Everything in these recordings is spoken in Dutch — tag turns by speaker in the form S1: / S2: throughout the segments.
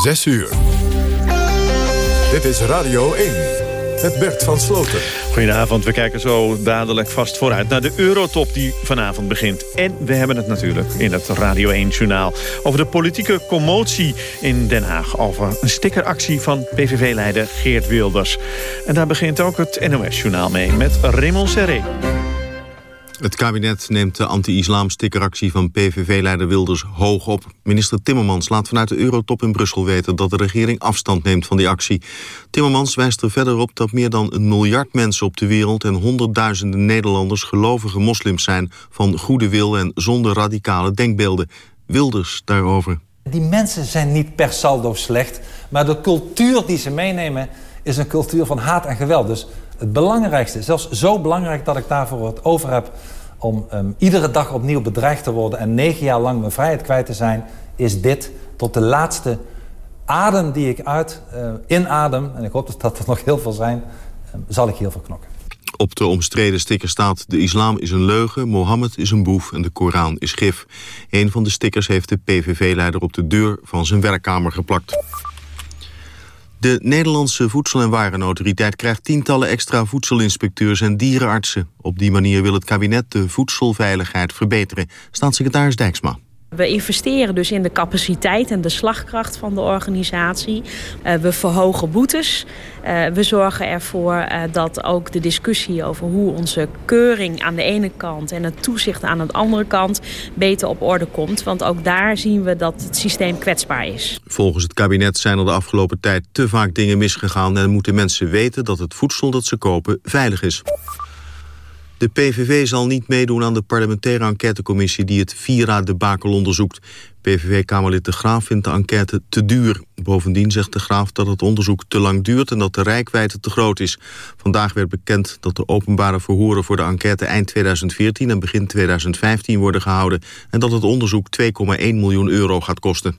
S1: 6 uur. Dit is Radio 1 met Bert van Sloten.
S2: Goedenavond, we kijken zo dadelijk vast vooruit naar de Eurotop die vanavond begint. En we hebben het natuurlijk in het Radio 1-journaal over de politieke commotie in Den Haag. Over een stickeractie van PVV-leider Geert Wilders. En daar begint ook het NOS-journaal mee met Raymond Serré.
S3: Het kabinet neemt de anti-islam-stickeractie van PVV-leider Wilders hoog op. Minister Timmermans laat vanuit de Eurotop in Brussel weten... dat de regering afstand neemt van die actie. Timmermans wijst er verder op dat meer dan een miljard mensen op de wereld... en honderdduizenden Nederlanders gelovige moslims zijn... van goede wil en zonder radicale denkbeelden. Wilders daarover.
S4: Die mensen zijn niet per saldo slecht... maar de cultuur die ze meenemen is een cultuur van haat en geweld. Dus het belangrijkste, zelfs zo belangrijk dat ik daarvoor het over heb om um, iedere dag opnieuw bedreigd te worden en negen jaar lang mijn vrijheid kwijt te zijn, is dit tot de laatste adem die ik uit uh, inadem, en ik hoop dat dat er nog heel veel zijn, um, zal ik heel veel knokken.
S3: Op de omstreden sticker staat... de islam is een leugen, Mohammed is een boef en de Koran is gif. Een van de stickers heeft de PVV-leider op de deur van zijn werkkamer geplakt. De Nederlandse Voedsel- en Warenautoriteit krijgt tientallen extra voedselinspecteurs en dierenartsen. Op die manier wil het kabinet de voedselveiligheid verbeteren. Staatssecretaris Dijksma.
S5: We investeren dus in de capaciteit en de slagkracht van de organisatie. Uh, we verhogen boetes. Uh, we zorgen ervoor uh, dat ook de discussie over hoe onze keuring aan de ene kant... en het toezicht aan de andere kant beter op orde komt. Want ook daar zien we dat het systeem kwetsbaar is.
S3: Volgens het kabinet zijn er de afgelopen tijd te vaak dingen misgegaan... en moeten mensen weten dat het voedsel dat ze kopen veilig is. De PVV zal niet meedoen aan de parlementaire enquêtecommissie... die het Vira-debakel onderzoekt. PVV-kamerlid De Graaf vindt de enquête te duur. Bovendien zegt De Graaf dat het onderzoek te lang duurt... en dat de rijkwijde te groot is. Vandaag werd bekend dat de openbare verhoren voor de enquête... eind 2014 en begin 2015 worden gehouden... en dat het onderzoek 2,1 miljoen euro gaat kosten.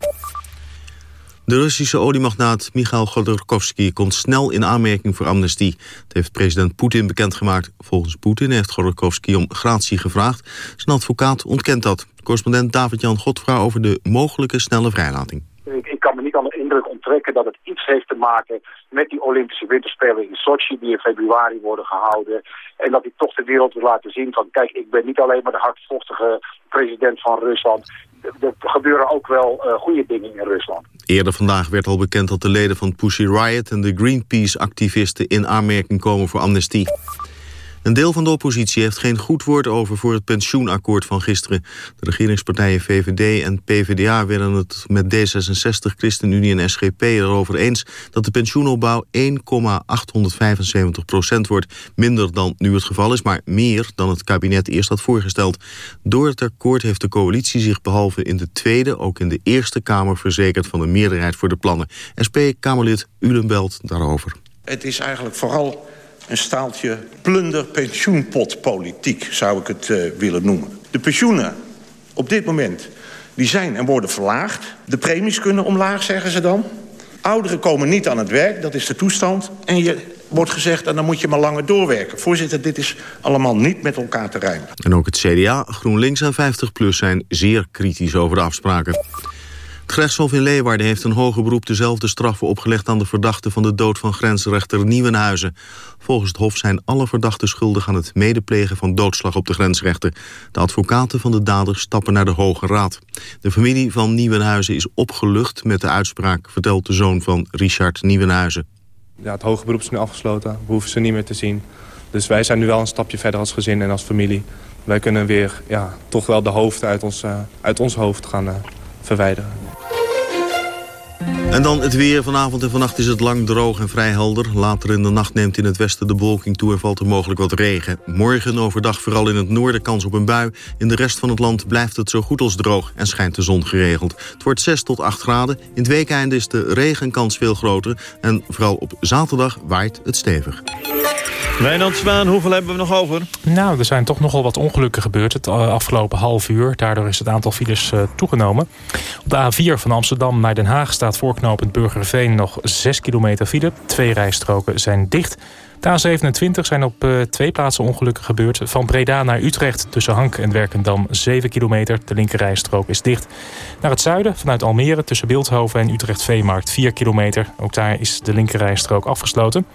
S3: De Russische oliemagnaat Michail Godorkovsky komt snel in aanmerking voor amnestie. Dat heeft president Poetin bekendgemaakt. Volgens Poetin heeft Godorkovsky om gratie gevraagd. Zijn advocaat ontkent dat. Correspondent David-Jan Godfra over de mogelijke snelle vrijlating.
S6: Ik, ik, kan me niet aan de indruk onttrekken dat het iets heeft te maken met die Olympische Winterspelen in Sochi die in februari worden gehouden. En dat hij toch de wereld wil laten zien van kijk, ik ben niet alleen maar de hardvochtige president van Rusland er gebeuren ook wel uh, goede dingen in Rusland.
S3: Eerder vandaag werd al bekend dat de leden van Pussy Riot... en de Greenpeace-activisten in aanmerking komen voor amnestie. Een deel van de oppositie heeft geen goed woord over voor het pensioenakkoord van gisteren. De regeringspartijen VVD en PvdA werden het met D66, ChristenUnie en SGP erover eens dat de pensioenopbouw 1,875 procent wordt. Minder dan nu het geval is, maar meer dan het kabinet eerst had voorgesteld. Door het akkoord heeft de coalitie zich behalve in de Tweede ook in de Eerste Kamer verzekerd van een meerderheid voor de plannen. SP-Kamerlid Ulenbelt daarover.
S7: Het is eigenlijk vooral een staaltje plunder pensioenpotpolitiek, zou ik het uh, willen noemen. De pensioenen op dit moment die zijn en worden verlaagd. De premies kunnen omlaag, zeggen ze dan. Ouderen komen niet aan het werk, dat is de toestand. En je wordt gezegd, en dan moet je maar langer doorwerken. Voorzitter, dit is allemaal niet met elkaar te rijmen.
S3: En ook het CDA, GroenLinks en 50PLUS zijn zeer kritisch over de afspraken. Het gerechtshof in Leeuwarden heeft een hoger beroep dezelfde straffen opgelegd aan de verdachte van de dood van grensrechter Nieuwenhuizen. Volgens het hof zijn alle verdachten schuldig aan het medeplegen van doodslag op de grensrechter. De advocaten van de dader stappen naar de Hoge Raad. De familie van Nieuwenhuizen is opgelucht met de uitspraak, vertelt de zoon van Richard Nieuwenhuizen.
S8: Ja, het hoge beroep is nu afgesloten, we hoeven ze niet meer te zien. Dus wij zijn nu wel een stapje verder als gezin en als familie. Wij kunnen weer ja, toch wel de hoofd uit ons, uh, uit ons hoofd gaan uh, verwijderen.
S3: En dan het weer. Vanavond en vannacht is het lang droog en vrij helder. Later in de nacht neemt in het westen de bewolking toe en valt er mogelijk wat regen. Morgen overdag vooral in het noorden kans op een bui. In de rest van het land blijft het zo goed als droog en schijnt de zon geregeld. Het wordt 6 tot 8 graden. In het weekende is de regenkans veel groter. En vooral op zaterdag waait het stevig.
S2: Wijnand Zwaan, hoeveel hebben we nog over?
S9: Nou, er zijn toch nogal wat ongelukken gebeurd het eh, afgelopen half uur. Daardoor is het aantal files uh, toegenomen. Op de A4 van Amsterdam naar Den Haag staat voorknopend Burgerveen nog 6 kilometer file. Twee rijstroken zijn dicht. De A27 zijn op uh, twee plaatsen ongelukken gebeurd. Van Breda naar Utrecht tussen Hank en Werkendam 7 kilometer. De linkerrijstrook is dicht. Naar het zuiden vanuit Almere tussen Beeldhoven en Utrecht-Veemarkt 4 kilometer. Ook daar is de linkerrijstrook afgesloten.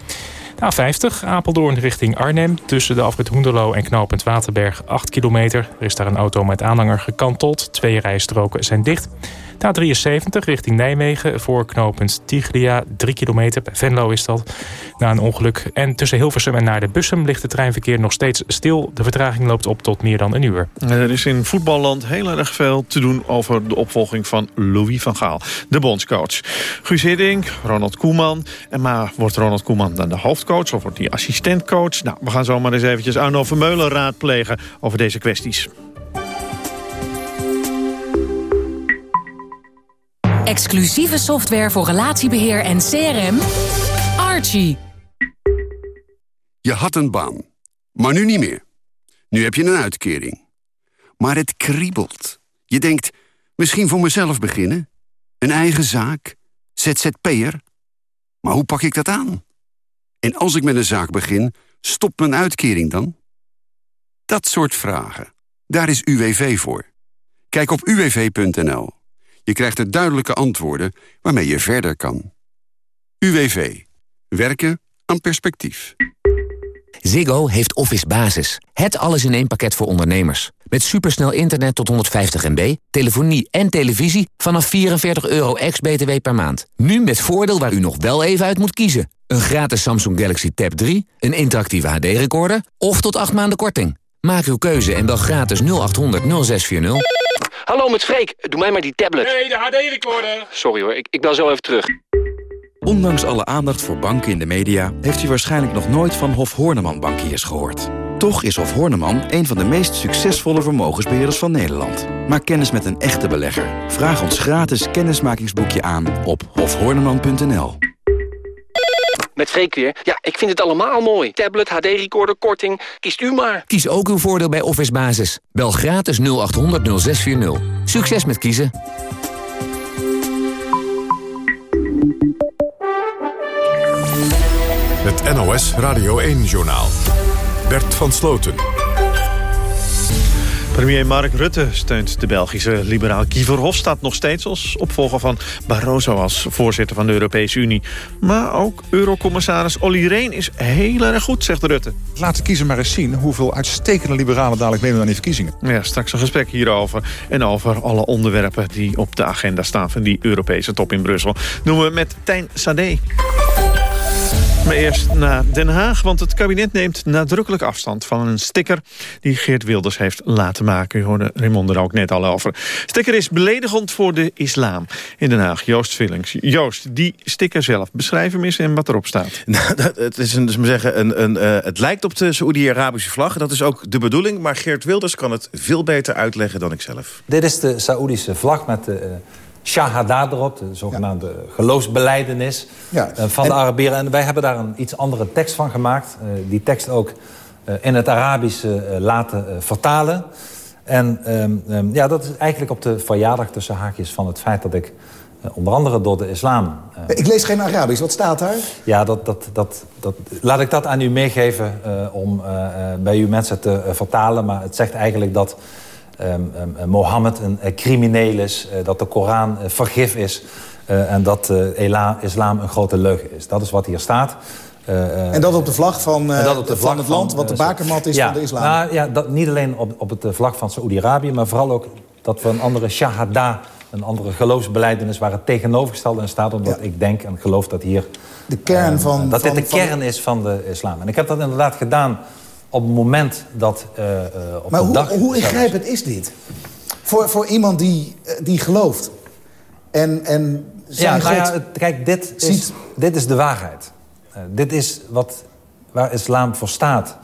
S9: A50 Apeldoorn richting Arnhem. Tussen de afrit Hoenderloo en knooppunt Waterberg 8 kilometer. Er is daar een auto met aanhanger gekanteld. Twee rijstroken zijn dicht. De A73 richting Nijmegen voor knooppunt Tigria. 3 kilometer, bij Venlo is dat, na een ongeluk. En tussen Hilversum en naar de Bussum ligt het treinverkeer nog steeds stil. De vertraging loopt op tot meer dan een uur.
S2: Er is in voetballand heel erg veel te doen over de opvolging van Louis van Gaal. De bondscoach. Guus Hiddink, Ronald Koeman. En maar wordt Ronald Koeman dan de hoofdcoach of wordt hij assistentcoach? Nou, we gaan zomaar eens eventjes Arno Vermeulen raadplegen over deze kwesties.
S10: Exclusieve software voor relatiebeheer en CRM. Archie.
S11: Je had een baan, maar nu niet meer. Nu heb je een uitkering. Maar het kriebelt. Je denkt, misschien voor mezelf beginnen? Een eigen zaak? ZZP'er? Maar hoe pak ik dat aan? En als ik met een zaak begin, stopt mijn uitkering dan? Dat soort vragen. Daar is UWV voor. Kijk op uwv.nl. Je krijgt er duidelijke antwoorden waarmee je verder kan. UWV. Werken aan perspectief.
S12: Ziggo heeft Office Basis. Het alles in één pakket voor ondernemers. Met supersnel internet tot 150 MB, telefonie en televisie... vanaf 44 euro ex-BTW per maand. Nu met voordeel waar u nog wel even uit moet kiezen. Een gratis Samsung Galaxy Tab 3, een interactieve HD-recorder... of tot 8 maanden korting. Maak uw keuze en bel gratis 0800 0640.
S13: Hallo, met Freek. Doe mij maar die tablet.
S14: Nee, de HD-recorder.
S13: Sorry hoor, ik, ik bel zo even terug.
S15: Ondanks alle aandacht voor banken in de media... heeft u waarschijnlijk nog nooit van Hof Horneman Bankiers gehoord. Toch is Hof Horneman een van de meest succesvolle vermogensbeheerders van Nederland. Maak kennis met een echte belegger. Vraag ons gratis kennismakingsboekje aan op hofhorneman.nl.
S13: Met Freek weer. Ja, ik vind het allemaal mooi. Tablet, HD-recorder, korting. Kiest u maar.
S12: Kies ook uw voordeel bij Office Basis. Bel gratis 0800 0640. Succes met kiezen.
S1: Het NOS Radio 1-journaal. Bert van Sloten.
S2: Premier Mark Rutte steunt de Belgische liberaal Guy Verhofstadt nog steeds als opvolger van Barroso als voorzitter van de Europese Unie. Maar ook eurocommissaris Olly Rehn is heel erg goed, zegt Rutte.
S16: Laat de kiezer maar eens zien hoeveel uitstekende liberalen dadelijk meedoen aan die verkiezingen.
S2: Ja, straks een gesprek hierover en over alle onderwerpen die op de agenda staan van die Europese top in Brussel. Noemen we met Tijn Sade. Maar eerst naar Den Haag, want het kabinet neemt nadrukkelijk afstand van een sticker die Geert Wilders heeft laten maken. U hoorde Raymond er ook net al over. Sticker is beledigend voor de islam in Den Haag. Joost Villings. Joost, die sticker zelf, beschrijf hem eens en wat erop staat.
S17: Nou, het, is een, dus maar zeggen, een, een, uh, het lijkt op de Saoedi-Arabische vlag. Dat is ook de bedoeling, maar Geert Wilders kan het veel beter uitleggen dan ik zelf.
S4: Dit is de Saoedische vlag met de... Uh shahada erop, de zogenaamde ja. geloofsbeleidenis ja. Uh, van en... de Arabieren. En wij hebben daar een iets andere tekst van gemaakt. Uh, die tekst ook uh, in het Arabisch laten vertalen. En um, um, ja, dat is eigenlijk op de verjaardag tussen haakjes van het feit dat ik... onder andere door de islam...
S18: ik lees geen Arabisch, wat staat daar?
S4: Ja, dat, dat, dat, dat, laat ik dat aan u meegeven om bij uw mensen te vertalen. Maar het zegt eigenlijk dat um, um, Mohammed een uh, crimineel is, uh, dat de Koran vergif is... en dat islam een grote leugen is. Dat is wat hier staat.
S18: en dat op de vlag van, op de vlag van het land, wat de bakermat is
S4: ja,
S18: van de islam?
S4: Nou, ja, dat, niet alleen op, op het vlag van Saoedi-Arabië... maar vooral ook dat we een andere shahada, een andere geloofsbeleidenis... waar het tegenovergestelde in staat, omdat ja. ik denk en geloof dat hier...
S18: De kern van...
S4: Dat
S18: van,
S4: dit de kern is van de islam. En ik heb dat inderdaad gedaan op het moment dat uh, uh, op
S18: maar hoe,
S4: dag...
S18: hoe ingrijpend is dit? Voor, voor iemand die, die gelooft. En, en zijn
S4: ja, nou ja, kijk, dit is, dit is de waarheid. Uh, dit is wat, waar islam voor staat.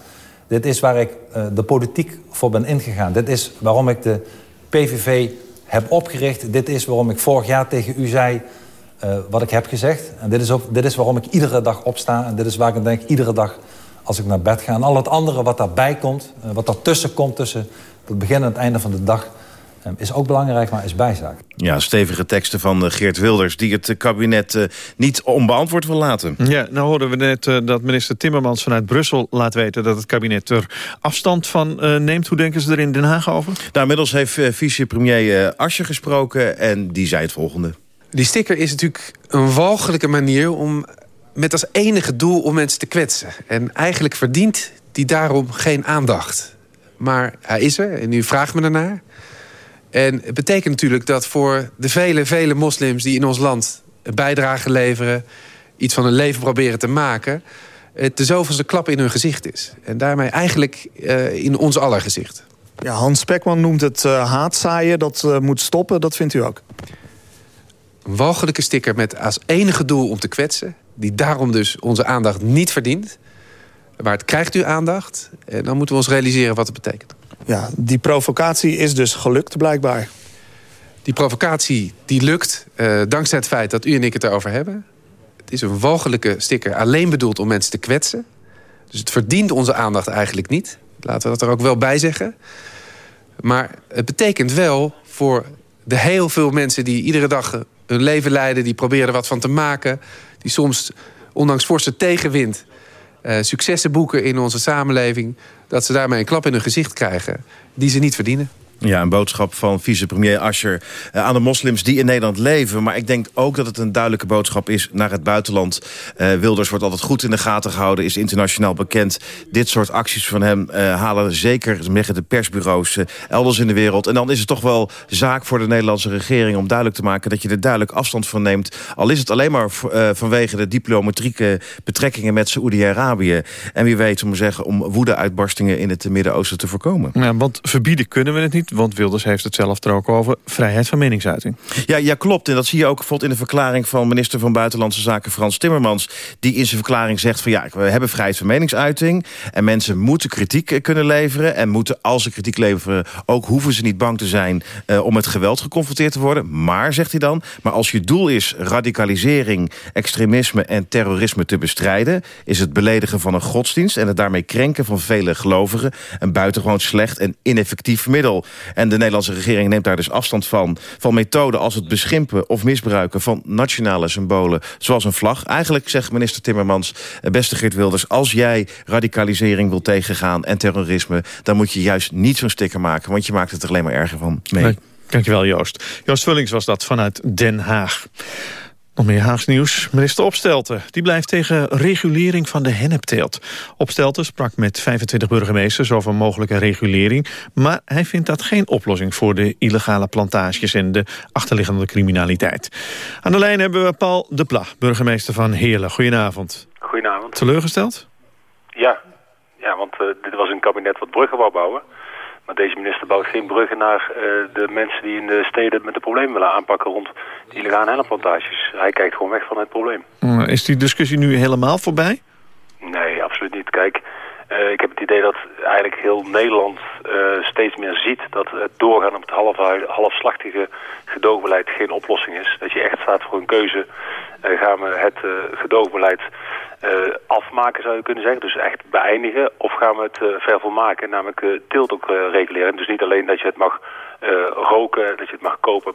S4: Dit is waar ik de politiek voor ben ingegaan. Dit is waarom ik de PVV heb opgericht. Dit is waarom ik vorig jaar tegen u zei wat ik heb gezegd. En dit is, ook, dit is waarom ik iedere dag opsta. En dit is waar ik denk iedere dag als ik naar bed ga. En al het andere wat daarbij komt, wat daartussen komt... tussen het begin en het einde van de dag... Ehm, is ook belangrijk, maar is bijzaak.
S17: Ja, stevige teksten van Geert Wilders... die het kabinet niet onbeantwoord wil laten.
S2: Ja, nou hoorden we net dat minister Timmermans vanuit Brussel laat weten... dat het kabinet er afstand van neemt. Hoe denken ze er in Den Haag over?
S17: Nou, inmiddels heeft vicepremier Asje gesproken en die zei het volgende.
S14: Die sticker is natuurlijk een walgelijke manier om met als enige doel om mensen te kwetsen. En eigenlijk verdient die daarom geen aandacht. Maar hij is er en nu vraagt me ernaar. En het betekent natuurlijk dat voor de vele, vele moslims... die in ons land een bijdrage leveren... iets van hun leven proberen te maken... het de zoveelste klap in hun gezicht is. En daarmee eigenlijk uh, in ons aller gezicht.
S19: Ja, Hans Spekman noemt het uh, haatzaaien. Dat uh, moet stoppen, dat vindt u ook?
S14: Een walgelijke sticker met als enige doel om te kwetsen... die daarom dus onze aandacht niet verdient... Maar het krijgt u aandacht. En dan moeten we ons realiseren wat het betekent.
S19: Ja, die provocatie is dus gelukt blijkbaar.
S14: Die provocatie die lukt uh, dankzij het feit dat u en ik het erover hebben. Het is een walgelijke sticker alleen bedoeld om mensen te kwetsen. Dus het verdient onze aandacht eigenlijk niet. Laten we dat er ook wel bij zeggen. Maar het betekent wel voor de heel veel mensen die iedere dag hun leven leiden... die proberen er wat van te maken... die soms, ondanks forse tegenwind... Uh, successen boeken in onze samenleving... dat ze daarmee een klap in hun gezicht krijgen die ze niet verdienen.
S17: Ja, een boodschap van vicepremier Ascher uh, aan de moslims die in Nederland leven. Maar ik denk ook dat het een duidelijke boodschap is naar het buitenland. Uh, Wilders wordt altijd goed in de gaten gehouden, is internationaal bekend. Dit soort acties van hem uh, halen zeker de persbureaus elders in de wereld. En dan is het toch wel zaak voor de Nederlandse regering om duidelijk te maken dat je er duidelijk afstand van neemt. Al is het alleen maar vanwege de diplomatieke betrekkingen met Saoedi-Arabië. En wie weet, om, zeggen, om woede-uitbarstingen in het Midden-Oosten te voorkomen.
S2: Ja, want verbieden kunnen we het niet want Wilders heeft het zelf er ook over vrijheid van meningsuiting.
S17: Ja, ja, klopt. En dat zie je ook bijvoorbeeld in de verklaring van minister van Buitenlandse Zaken Frans Timmermans. Die in zijn verklaring zegt van ja, we hebben vrijheid van meningsuiting. En mensen moeten kritiek eh, kunnen leveren. En moeten, als ze kritiek leveren, ook hoeven ze niet bang te zijn uh, om met geweld geconfronteerd te worden. Maar, zegt hij dan, maar als je doel is radicalisering, extremisme en terrorisme te bestrijden, is het beledigen van een godsdienst en het daarmee krenken van vele gelovigen een buitengewoon slecht en ineffectief middel. En de Nederlandse regering neemt daar dus afstand van. Van methoden als het beschimpen of misbruiken van nationale symbolen. Zoals een vlag. Eigenlijk zegt minister Timmermans, eh, beste Geert Wilders... als jij radicalisering wil tegengaan en terrorisme... dan moet je juist niet zo'n sticker maken. Want je maakt het er alleen maar erger van mee. Nee.
S2: Dankjewel Joost. Joost Vullings was dat vanuit Den Haag. Nog meer Haags nieuws. Minister Opstelten die blijft tegen regulering van de hennepteelt. Opstelten sprak met 25 burgemeesters over mogelijke regulering... maar hij vindt dat geen oplossing voor de illegale plantages... en de achterliggende criminaliteit. Aan de lijn hebben we Paul de Pla, burgemeester van Heerlen. Goedenavond.
S20: Goedenavond.
S2: Teleurgesteld?
S20: Ja, ja want uh, dit was een kabinet wat bruggen wou bouwen... Maar deze minister bouwt geen bruggen naar uh, de mensen die in de steden met de problemen willen aanpakken rond de illegale hennenplantages. Hij kijkt gewoon weg van het probleem.
S2: Mm, is die discussie nu helemaal voorbij?
S20: Nee, absoluut niet. Kijk, uh, ik heb het idee dat eigenlijk heel Nederland uh, steeds meer ziet dat het doorgaan op het half, halfslachtige gedoogbeleid geen oplossing is. Dat je echt staat voor een keuze. Uh, gaan we het gedoogbeleid uh, afmaken zou je kunnen zeggen. Dus echt beëindigen. Of gaan we het ver volmaken. Namelijk teelt ook reguleren. Dus niet alleen dat je het mag roken, dat je het mag kopen,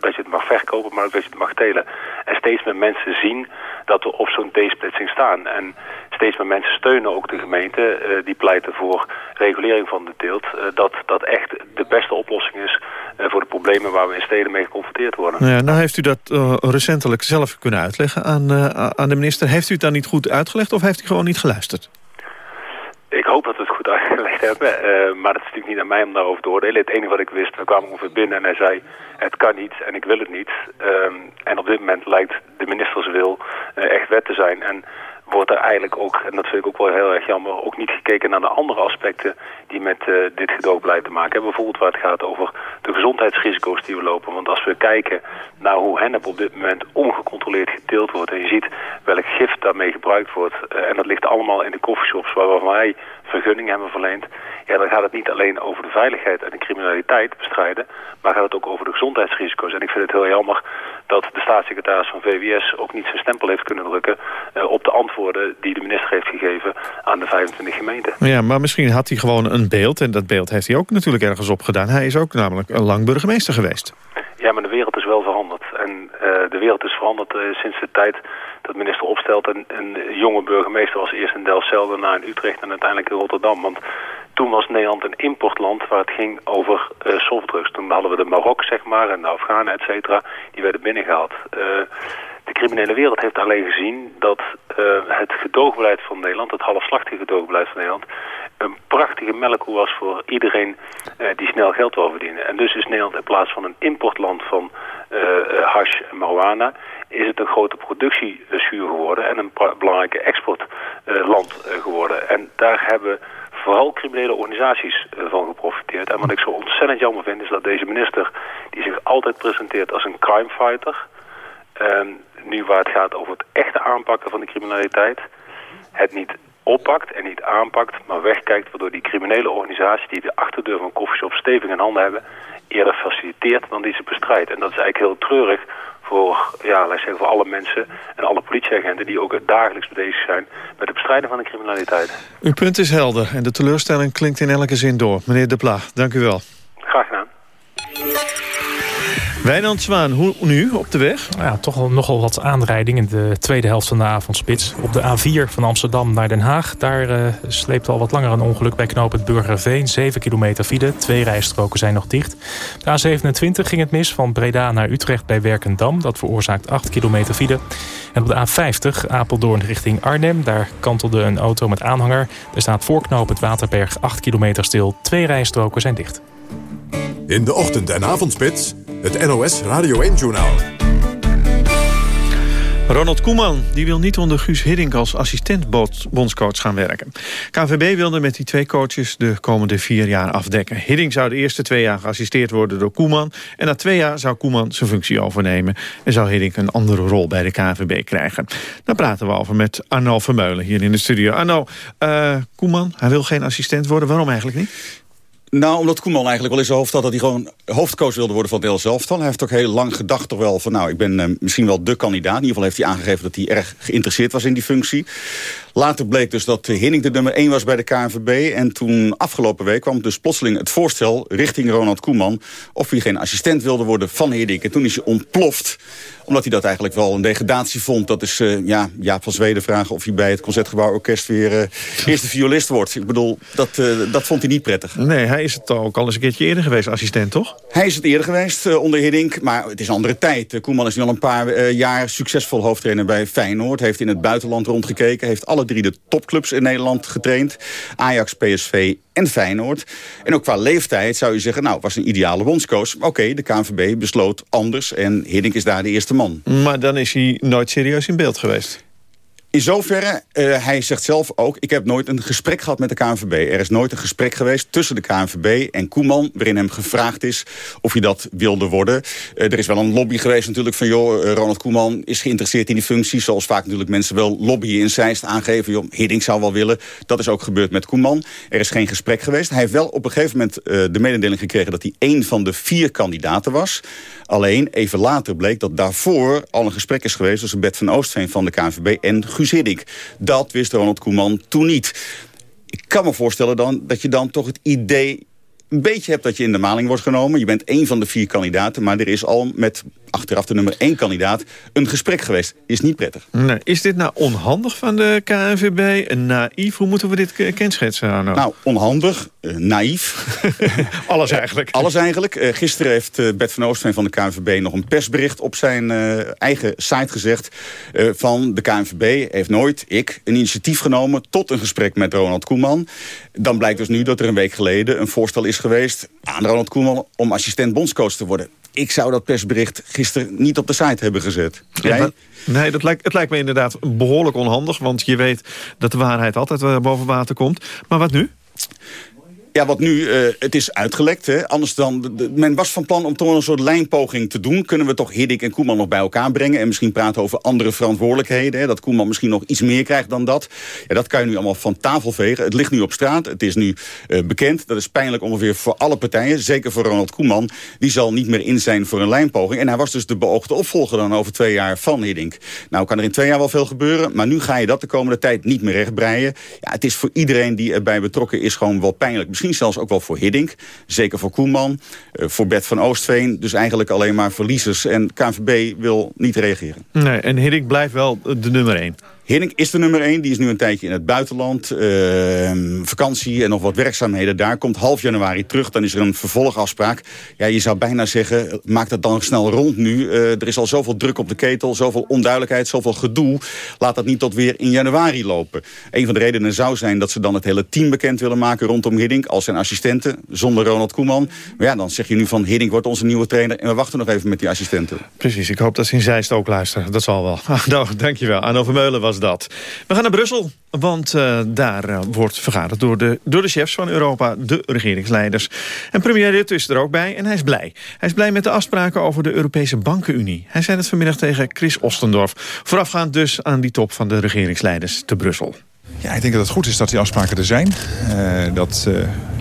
S20: dat je het mag verkopen, maar ook dat je het mag telen. En steeds meer mensen zien dat we op zo'n T-splitsing staan. En steeds meer mensen steunen ook de gemeente. die pleiten voor regulering van de teelt. dat dat echt de beste oplossing is voor de problemen waar we in steden mee geconfronteerd worden.
S2: Ja, nou heeft u dat recentelijk zelf kunnen uitleggen aan, aan de minister. Heeft u het dan niet goed uitgelegd of heeft hij gewoon niet geluisterd?
S20: Ik hoop dat we het goed uitgelegd hebben, uh, maar het is natuurlijk niet aan mij om daarover te oordelen. Het enige wat ik wist, we kwamen ongeveer binnen en hij zei, het kan niet en ik wil het niet. Um, en op dit moment lijkt de ministers wil uh, echt wet te zijn. En wordt er eigenlijk ook, en dat vind ik ook wel heel erg jammer, ook niet gekeken naar de andere aspecten die met uh, dit gedoogbeleid te maken hebben. Bijvoorbeeld waar het gaat over de gezondheidsrisico's die we lopen. Want als we kijken naar hoe hennep op dit moment ongecontroleerd geteeld wordt en je ziet welk gif daarmee gebruikt wordt, uh, en dat ligt allemaal in de coffeeshops waarvan wij vergunning hebben verleend, ja, dan gaat het niet alleen over de veiligheid en de criminaliteit bestrijden, maar gaat het ook over de gezondheidsrisico's. En ik vind het heel jammer dat de staatssecretaris van VWS ook niet zijn stempel heeft kunnen drukken uh, op de antwoorden die de minister heeft gegeven aan de 25 gemeenten.
S2: Ja, maar misschien had hij gewoon een beeld. En dat beeld heeft hij ook natuurlijk ergens opgedaan. Hij is ook namelijk een lang burgemeester geweest.
S20: Ja, maar de wereld is wel veranderd. En de wereld is veranderd sinds de tijd dat minister Opstelt een, een jonge burgemeester was. Eerst in Delfzijl, daarna in Utrecht en uiteindelijk in Rotterdam. Want toen was Nederland een importland waar het ging over uh, softdrugs. Toen hadden we de Marok, zeg maar, en de Afghanen, et cetera. Die werden binnengehaald. Uh, de criminele wereld heeft alleen gezien dat uh, het gedoogbeleid van Nederland... het halfslachtige gedoogbeleid van Nederland... een prachtige melkkoe was voor iedereen die snel geld wil verdienen. En dus is Nederland in plaats van een importland van hash en marijuana is het een grote productieschuur geworden en een belangrijke exportland geworden. En daar hebben vooral criminele organisaties eh, van geprofiteerd. En wat ik zo ontzettend jammer vind is dat deze minister, die zich altijd presenteert als een crimefighter, uh, nu waar het gaat over het echte aanpakken van de criminaliteit, het niet oppakt en niet aanpakt, maar wegkijkt... waardoor die criminele organisatie die de achterdeur van koffieshop stevig in handen hebben... eerder faciliteert dan die ze bestrijdt. En dat is eigenlijk heel treurig voor, ja, laat zeggen, voor alle mensen en alle politieagenten die ook dagelijks bezig zijn met het bestrijden van de criminaliteit.
S2: Uw punt is helder en de teleurstelling klinkt in elke zin door. Meneer De Pla, dank u wel.
S20: Graag gedaan.
S2: Wijnand Zwaan, hoe nu op de weg?
S9: Ja, toch nogal wat aanrijding in de tweede helft van de avondspits. Op de A4 van Amsterdam naar Den Haag. Daar uh, sleept al wat langer een ongeluk bij knoop het Burgerveen. 7 kilometer file, twee rijstroken zijn nog dicht. De A27 ging het mis van Breda naar Utrecht bij Werkendam. Dat veroorzaakt 8 kilometer file. En op de A50 Apeldoorn richting Arnhem. Daar kantelde een auto met aanhanger. Er staat voorknoop het Waterberg 8 kilometer stil. Twee rijstroken zijn dicht.
S1: In de ochtend- en avondspits, het NOS Radio 1-journaal.
S2: Ronald Koeman die wil niet onder Guus Hiddink als assistent bondscoach gaan werken. KVB wilde met die twee coaches de komende vier jaar afdekken. Hiddink zou de eerste twee jaar geassisteerd worden door Koeman... en na twee jaar zou Koeman zijn functie overnemen... en zou Hiddink een andere rol bij de KVB krijgen. Daar praten we over met Arno Vermeulen hier in de studio. Arno, uh, Koeman, hij wil geen assistent worden. Waarom eigenlijk niet?
S21: Nou, omdat Koeman eigenlijk wel in zijn hoofd had... dat hij gewoon hoofdcoach wilde worden van het hele zelftal. Hij heeft ook heel lang gedacht toch wel van... nou, ik ben uh, misschien wel de kandidaat. In ieder geval heeft hij aangegeven dat hij erg geïnteresseerd was in die functie. Later bleek dus dat Hinning de nummer 1 was bij de KNVB. En toen afgelopen week kwam dus plotseling het voorstel richting Ronald Koeman... of hij geen assistent wilde worden van Hiddink. En toen is hij ontploft omdat hij dat eigenlijk wel een degradatie vond. Dat is uh, ja, Jaap van Zweden vragen of hij bij het Concertgebouw Orkest weer uh, eerste violist wordt. Ik bedoel, dat, dat vond hij niet prettig.
S2: Nee, hij is het ook al eens een keertje eerder geweest, assistent, toch?
S21: Hij is het eerder geweest onder Hiddink, maar het is een andere tijd. Koeman is nu al een paar jaar succesvol hoofdtrainer bij Feyenoord. Heeft in het buitenland rondgekeken. Heeft alle drie de topclubs in Nederland getraind. Ajax, PSV en Feyenoord. En ook qua leeftijd zou je zeggen, nou, was een ideale bondscoach. Oké, de KNVB besloot anders en Hiddink is daar de eerste man.
S2: Maar dan is hij nooit serieus in beeld geweest.
S21: In zoverre, uh, hij zegt zelf ook... ik heb nooit een gesprek gehad met de KNVB. Er is nooit een gesprek geweest tussen de KNVB en Koeman... waarin hem gevraagd is of hij dat wilde worden. Uh, er is wel een lobby geweest natuurlijk van... joh, uh, Ronald Koeman is geïnteresseerd in die functie... zoals vaak natuurlijk mensen wel lobbyen in Zeist aangeven... joh, Hiddink zou wel willen. Dat is ook gebeurd met Koeman. Er is geen gesprek geweest. Hij heeft wel op een gegeven moment de mededeling gekregen... dat hij één van de vier kandidaten was. Alleen, even later bleek dat daarvoor al een gesprek is geweest... tussen Bert van Oostveen van de KNVB en Guus Dat wist Ronald Koeman toen niet. Ik kan me voorstellen dan dat je dan toch het idee een beetje hebt dat je in de maling wordt genomen. Je bent één van de vier kandidaten, maar er is al met achteraf de nummer één kandidaat een gesprek geweest. Is niet prettig.
S2: Nee. Is dit nou onhandig van de KNVB? Naïef? Hoe moeten we dit kenschetsen, Arno?
S21: Nou, onhandig, uh, naïef.
S2: Alles eigenlijk.
S21: Alles eigenlijk. Uh, gisteren heeft Bert van Oostveen van de KNVB nog een persbericht op zijn eigen site gezegd. van de KNVB heeft nooit, ik, een initiatief genomen tot een gesprek met Ronald Koeman. Dan blijkt dus nu dat er een week geleden een voorstel is geweest aan Ronald Koeman om assistent bondscoach te worden. Ik zou dat persbericht gisteren niet op de site hebben gezet. Jij?
S2: Nee, dat lijkt, het lijkt me inderdaad behoorlijk onhandig. Want je weet dat de waarheid altijd boven water komt. Maar wat nu?
S21: Ja, wat nu, uh, het is uitgelekt. Hè? Anders dan, men was van plan om toch een soort lijnpoging te doen. Kunnen we toch Hiddink en Koeman nog bij elkaar brengen... en misschien praten over andere verantwoordelijkheden. Hè? Dat Koeman misschien nog iets meer krijgt dan dat. Ja, dat kan je nu allemaal van tafel vegen. Het ligt nu op straat, het is nu uh, bekend. Dat is pijnlijk ongeveer voor alle partijen. Zeker voor Ronald Koeman. Die zal niet meer in zijn voor een lijnpoging. En hij was dus de beoogde opvolger dan over twee jaar van Hiddink. Nou kan er in twee jaar wel veel gebeuren... maar nu ga je dat de komende tijd niet meer rechtbreien. Ja, het is voor iedereen die erbij betrokken is gewoon wel pijnlijk. Misschien zelfs ook wel voor Hiddink. Zeker voor Koeman, uh, voor Bert van Oostveen. Dus eigenlijk alleen maar verliezers. En KNVB wil niet reageren.
S2: Nee, en Hiddink blijft wel de nummer één.
S21: Hiddink is de nummer 1. Die is nu een tijdje in het buitenland. Uh, vakantie en nog wat werkzaamheden daar. Komt half januari terug. Dan is er een vervolgafspraak. Ja, je zou bijna zeggen, maak dat dan snel rond nu. Uh, er is al zoveel druk op de ketel. Zoveel onduidelijkheid, zoveel gedoe. Laat dat niet tot weer in januari lopen. Een van de redenen zou zijn dat ze dan het hele team bekend willen maken... rondom Hiddink als zijn assistenten. Zonder Ronald Koeman. Maar ja, dan zeg je nu van Hiddink wordt onze nieuwe trainer. En we wachten nog even met die assistenten.
S2: Precies, ik hoop dat ze in Zeist ook luisteren. Dat zal wel. nou, dankjewel. Arno Vermeulen was dat. We gaan naar Brussel, want uh, daar uh, wordt vergaderd door de, door de chefs van Europa, de regeringsleiders. En premier Rutte is er ook bij en hij is blij. Hij is blij met de afspraken over de Europese Bankenunie. Hij zei het vanmiddag tegen Chris Ostendorf. Voorafgaand dus aan die top van de regeringsleiders te Brussel.
S16: Ja, ik denk dat het goed is dat die afspraken er zijn. Uh, dat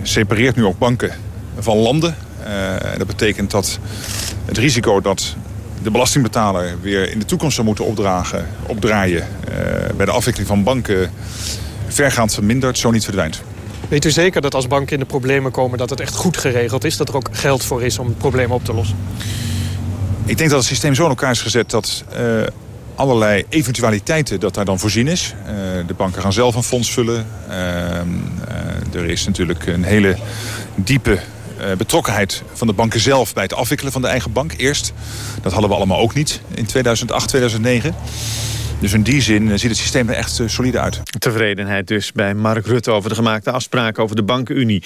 S16: separeert nu ook banken van landen. dat betekent dat het risico dat de belastingbetaler weer in de toekomst zou moeten opdragen, opdraaien... Uh, bij de afwikkeling van banken vergaand verminderd, zo niet verdwijnt.
S22: Weet u zeker dat als banken in de problemen komen... dat het echt goed geregeld is, dat er ook geld voor is om problemen op te lossen?
S16: Ik denk dat het systeem zo in elkaar is gezet dat uh, allerlei eventualiteiten dat daar dan voorzien is. Uh, de banken gaan zelf een fonds vullen. er is natuurlijk een hele diepe betrokkenheid van de banken zelf bij het afwikkelen van de eigen bank eerst. Dat hadden we allemaal ook niet in 2008, 2009. Dus in die zin ziet het systeem er echt uh, solide uit.
S2: Tevredenheid dus bij Mark Rutte over de gemaakte afspraken over de bankenunie.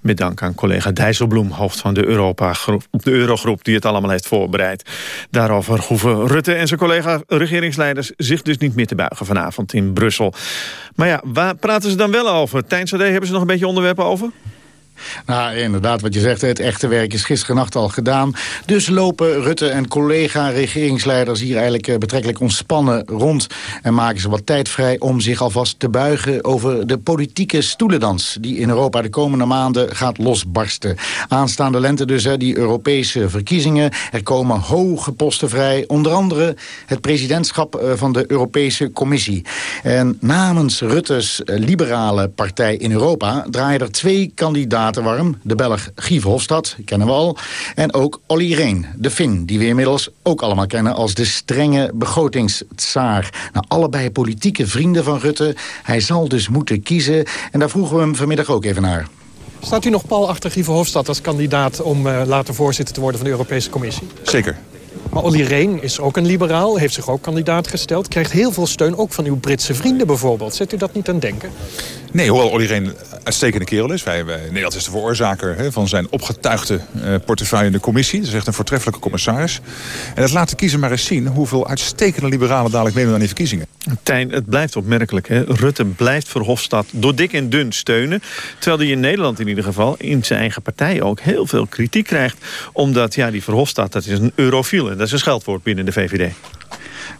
S2: Met dank aan collega Dijsselbloem, hoofd van de, Europa de Eurogroep... die het allemaal heeft voorbereid. Daarover hoeven Rutte en zijn collega regeringsleiders... zich dus niet meer te buigen vanavond in Brussel. Maar ja, waar praten ze dan wel over? Tijn Sade, hebben ze nog een beetje onderwerpen over?
S23: Nou, inderdaad, wat je zegt, het echte werk is gisterennacht al gedaan. Dus lopen Rutte en collega-regeringsleiders hier eigenlijk eh, betrekkelijk ontspannen rond... en maken ze wat tijd vrij om zich alvast te buigen over de politieke stoelendans... die in Europa de komende maanden gaat losbarsten. Aanstaande lente dus, hè, die Europese verkiezingen. Er komen hoge posten vrij, onder andere het presidentschap eh, van de Europese Commissie. En namens Rutte's eh, liberale partij in Europa draaien er twee kandidaten waterwarm. De Belg Guy Verhofstadt, kennen we al. En ook Olly Reen, de Fin, die we inmiddels ook allemaal kennen... als de strenge begrotingstsaar. Nou, allebei politieke vrienden van Rutte. Hij zal dus moeten kiezen. En daar vroegen we hem vanmiddag ook even naar.
S22: Staat u nog pal achter Guy Verhofstadt als kandidaat... om uh, later voorzitter te worden van de Europese Commissie?
S16: Zeker.
S22: Maar Olly Reen is ook een liberaal, heeft zich ook kandidaat gesteld. Krijgt heel veel steun, ook van uw Britse vrienden bijvoorbeeld. Zet u dat niet aan denken?
S16: Nee, hoewel Olly Reen uitstekende kerel is. Wij, Nederland is de veroorzaker hè, van zijn opgetuigde uh, portefeuille in de commissie. Dat is echt een voortreffelijke commissaris. En dat laat de kiezer maar eens zien hoeveel uitstekende liberalen dadelijk meedoen aan die verkiezingen.
S2: Tijn, het blijft opmerkelijk. Hè? Rutte blijft Verhofstadt door dik en dun steunen. Terwijl hij in Nederland in ieder geval, in zijn eigen partij ook, heel veel kritiek krijgt. Omdat ja, die Verhofstadt, dat is een eurofiel. En dat is een scheldwoord binnen de VVD.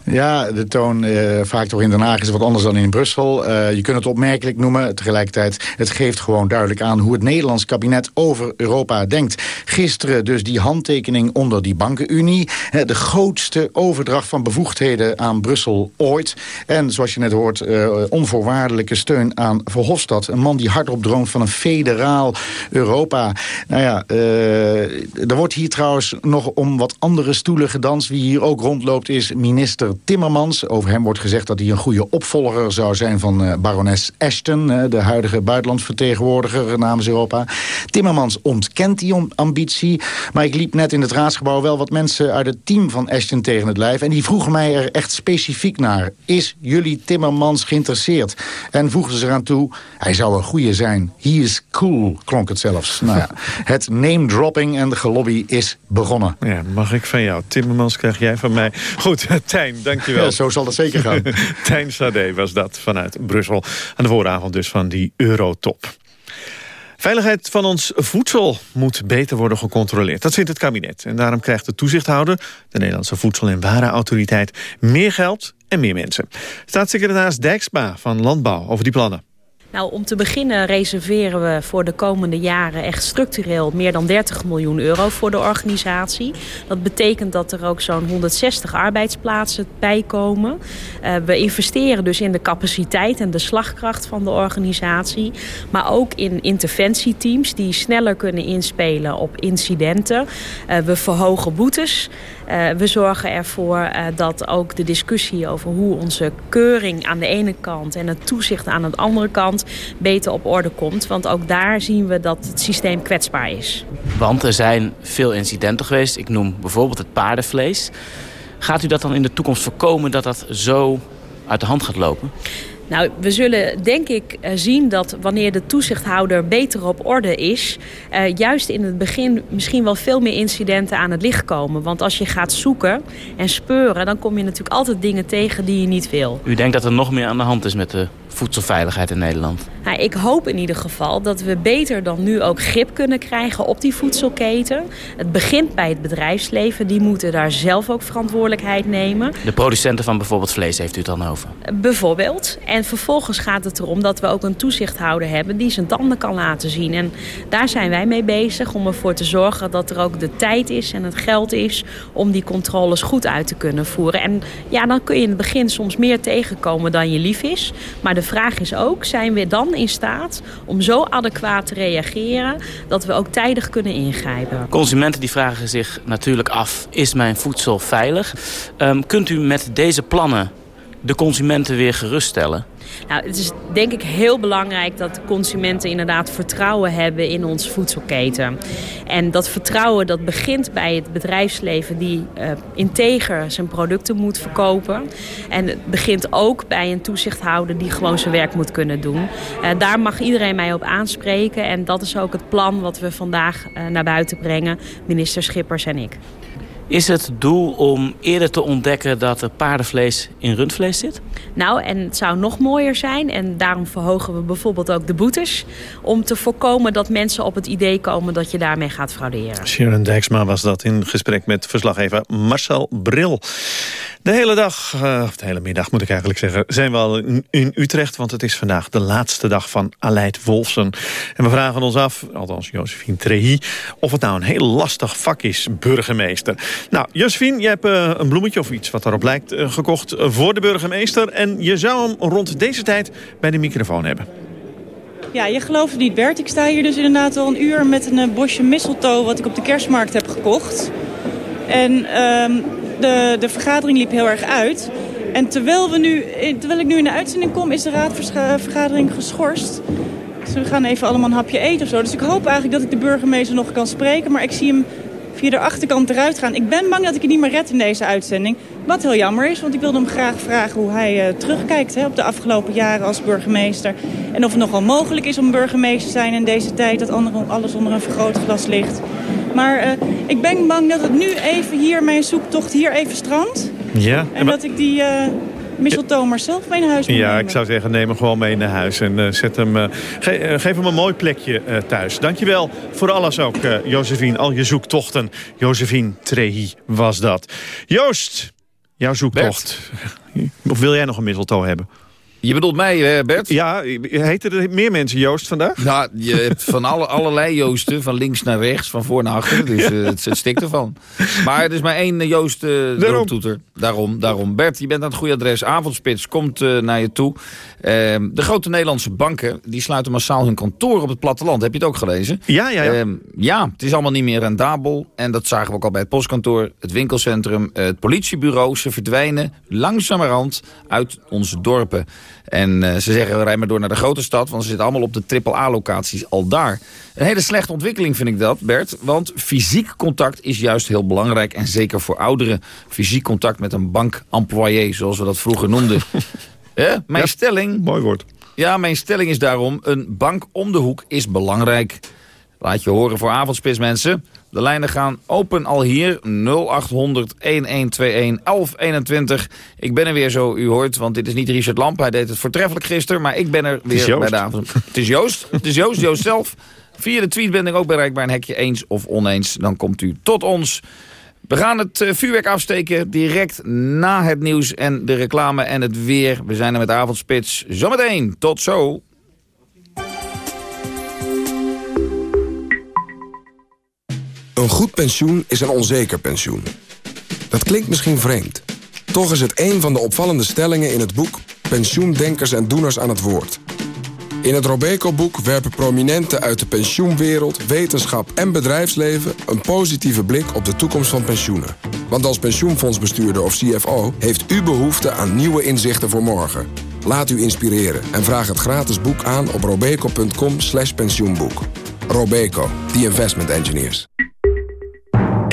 S23: Ja, de toon uh, vaak toch in Den Haag is wat anders dan in Brussel. Uh, je kunt het opmerkelijk noemen. Tegelijkertijd, het geeft gewoon duidelijk aan... hoe het Nederlands kabinet over Europa denkt. Gisteren dus die handtekening onder die bankenunie. Uh, de grootste overdracht van bevoegdheden aan Brussel ooit. En zoals je net hoort, onvoorwaardelijke steun aan Verhofstadt. Een man die hardop droomt van een federaal Europa. Nou ja, er wordt hier trouwens nog om wat andere stoelen gedanst. Wie hier ook rondloopt is minister Timmermans. Over hem wordt gezegd dat hij een goede opvolger zou zijn van uh, barones Ashton... Uh, de huidige buitenlandvertegenwoordiger namens Europa. Timmermans ontkent die ambitie. Maar ik liep net in het raadsgebouw wel wat mensen uit het team van Ashton tegen het lijf. En die vroegen mij er echt specifiek naar. Is jullie Timmermans geïnteresseerd? En voegden ze eraan toe, hij zou een goede zijn. He is cool, klonk het zelfs. nou ja, het name-dropping en de gelobby is begonnen.
S2: Ja, mag ik van jou? Timmermans krijg jij van mij. Goed, Tijn, dankjewel.
S23: Ja, zo zal dat zeker gaan.
S2: Tijn Sade was dat vanuit Brussel. Aan de vooravond dus van die Eurotop. Veiligheid van ons voedsel moet beter worden gecontroleerd. Dat vindt het kabinet. En daarom krijgt de toezichthouder, de Nederlandse Voedsel- en Warenautoriteit... meer geld en meer mensen. Staatssecretaris Dijksma van Landbouw over die plannen.
S24: Nou, om te beginnen reserveren we voor de komende jaren echt structureel meer dan 30 miljoen euro voor de organisatie. Dat betekent dat er ook zo'n 160 arbeidsplaatsen bij komen. Uh, we investeren dus in de capaciteit en de slagkracht van de organisatie. Maar ook in interventieteams die sneller kunnen inspelen op incidenten. Uh, we verhogen boetes. Uh, we zorgen ervoor uh, dat ook de discussie over hoe onze keuring aan de ene kant en het toezicht aan de andere kant beter op orde komt. Want ook daar zien we dat het systeem kwetsbaar is.
S25: Want er zijn veel incidenten geweest. Ik noem bijvoorbeeld het paardenvlees. Gaat u dat dan in de toekomst voorkomen dat dat zo uit de hand gaat lopen?
S24: Nou, we zullen denk ik eh, zien dat wanneer de toezichthouder beter op orde is... Uh, juist in het begin misschien wel veel meer incidenten aan het licht komen. Want als je gaat zoeken en speuren... dan kom je natuurlijk altijd dingen tegen die je niet wil.
S25: U denkt dat er nog meer aan de hand is met de voedselveiligheid in Nederland?
S24: Nou, ik hoop in ieder geval dat we beter dan nu ook grip kunnen krijgen op die voedselketen. Het begint bij het bedrijfsleven. Die moeten daar zelf ook verantwoordelijkheid nemen.
S25: De producenten van bijvoorbeeld vlees heeft u het dan over?
S24: Bijvoorbeeld. En vervolgens gaat het erom dat we ook een toezichthouder hebben die zijn tanden kan laten zien. En daar zijn wij mee bezig om ervoor te zorgen dat er ook de tijd is en het geld is om die controles goed uit te kunnen voeren. En ja, dan kun je in het begin soms meer tegenkomen dan je lief is. Maar de vraag is ook, zijn we dan in staat om zo adequaat te reageren... dat we ook tijdig kunnen ingrijpen?
S25: Consumenten die vragen zich natuurlijk af, is mijn voedsel veilig? Um, kunt u met deze plannen de consumenten weer geruststellen?
S24: Nou, het is denk ik heel belangrijk dat consumenten inderdaad vertrouwen hebben in onze voedselketen. En dat vertrouwen dat begint bij het bedrijfsleven die uh, integer zijn producten moet verkopen. En het begint ook bij een toezichthouder die gewoon zijn werk moet kunnen doen. Uh, daar mag iedereen mij op aanspreken en dat is ook het plan wat we vandaag uh, naar buiten brengen, minister Schippers en ik.
S25: Is het doel om eerder te ontdekken dat er paardenvlees in rundvlees zit?
S24: Nou, en het zou nog mooier zijn. En daarom verhogen we bijvoorbeeld ook de boetes. Om te voorkomen dat mensen op het idee komen dat je daarmee gaat frauderen.
S2: Sharon Dijksma was dat in gesprek met verslaggever Marcel Bril. De hele dag, uh, of de hele middag moet ik eigenlijk zeggen, zijn we al in, in, Utrecht. Want het is vandaag de laatste dag van Aleid Wolfsen. En we vragen ons af, althans Josephine Trehi, of het nou een heel lastig vak is, burgemeester. Nou, Josephine, je hebt uh, een bloemetje of iets wat erop lijkt uh, gekocht voor de burgemeester. En je zou hem rond deze tijd bij de microfoon hebben.
S26: Ja, je gelooft het niet, Bert. Ik sta hier dus inderdaad al een uur met een bosje mistletoe... wat ik op de kerstmarkt heb gekocht. En um, de, de vergadering liep heel erg uit. En terwijl, we nu, terwijl ik nu in de uitzending kom, is de raadvergadering geschorst. Dus we gaan even allemaal een hapje eten of zo. Dus ik hoop eigenlijk dat ik de burgemeester nog kan spreken. Maar ik zie hem via de achterkant eruit gaan. Ik ben bang dat ik het niet meer red in deze uitzending. Wat heel jammer is, want ik wilde hem graag vragen hoe hij uh, terugkijkt hè, op de afgelopen jaren als burgemeester. En of het nogal mogelijk is om burgemeester te zijn in deze tijd dat alles onder een vergrootglas ligt. Maar uh, ik ben bang dat het nu even hier, mijn zoektocht hier even strandt.
S2: Ja.
S26: En, en dat ik die... Uh, Mistletoe maar zelf mee naar huis
S2: Ja,
S26: nemen.
S2: ik zou zeggen, neem hem gewoon mee naar huis. En uh, zet hem, uh, ge uh, geef hem een mooi plekje thuis. Dankjewel voor alles ook, Josephine. Al je zoektochten. Josephine Trehi was dat. Joost, jouw zoektocht. Bert. Of wil jij nog een mistletoe hebben?
S27: Je bedoelt mij, Bert?
S2: Ja, heten er meer mensen Joost vandaag?
S27: Nou, je hebt van alle, allerlei Joosten, van links naar rechts, van voor naar achter. Dus ja. uh, het, het stikt ervan. Maar er is maar één Joost uh, daarom. Daarom, daarom. Bert, je bent aan het goede adres. Avondspits komt uh, naar je toe. de grote Nederlandse banken die sluiten massaal hun kantoor op het platteland. Heb je het ook gelezen?
S2: Ja, ja, ja.
S27: ja, het is allemaal niet meer rendabel. En dat zagen we ook al bij het postkantoor, het winkelcentrum, het politiebureau. Ze verdwijnen langzamerhand uit onze dorpen. En uh, ze zeggen, rij maar door naar de grote stad... want ze zitten allemaal op de triple-A-locaties al daar. Een hele slechte ontwikkeling vind ik dat, Bert. Want fysiek contact is juist heel belangrijk. En zeker voor ouderen. Fysiek contact met een bankemployé, zoals we dat vroeger noemden. eh, mijn ja, stelling...
S2: Mooi woord.
S27: Ja, mijn stelling is daarom... een bank om de hoek is belangrijk. Laat je horen voor avondspits, mensen. De lijnen gaan open al hier. 0800 1121 1121. Ik ben er weer zo, u hoort, want dit is niet Richard Lamp. Hij deed het voortreffelijk gisteren, maar ik ben er weer bij de avond. Het is Joost. Het is Joost, Joost zelf. Via de tweet ben ik ook bereikbaar een hekje eens of oneens. Dan komt u tot ons. We gaan het uh, vuurwerk afsteken direct na het nieuws en de reclame en het weer. We zijn er met avondspits. Zometeen, tot zo.
S28: Een goed pensioen is een onzeker pensioen. Dat klinkt misschien vreemd. Toch is het een van de opvallende stellingen in het boek... Pensioendenkers en Doeners aan het Woord. In het Robeco-boek werpen prominenten uit de pensioenwereld... wetenschap en bedrijfsleven een positieve blik op de toekomst van pensioenen. Want als pensioenfondsbestuurder of CFO... heeft u behoefte aan nieuwe inzichten voor morgen. Laat u inspireren en vraag het gratis boek aan op robeco.com pensioenboek. Robeco, the investment engineers.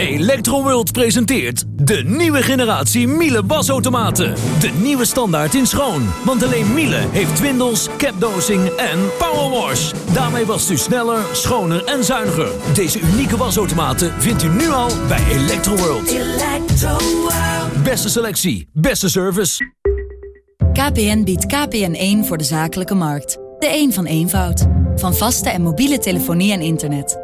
S29: Electroworld presenteert de nieuwe generatie Miele wasautomaten. De nieuwe standaard in schoon. Want alleen Miele heeft twindels, capdosing en powerwash. Daarmee wast u sneller, schoner en zuiniger. Deze unieke wasautomaten vindt u nu al bij Electroworld. Electroworld. Beste selectie, beste service.
S30: KPN biedt KPN1 voor de zakelijke markt. De een van eenvoud. Van vaste en mobiele telefonie en internet.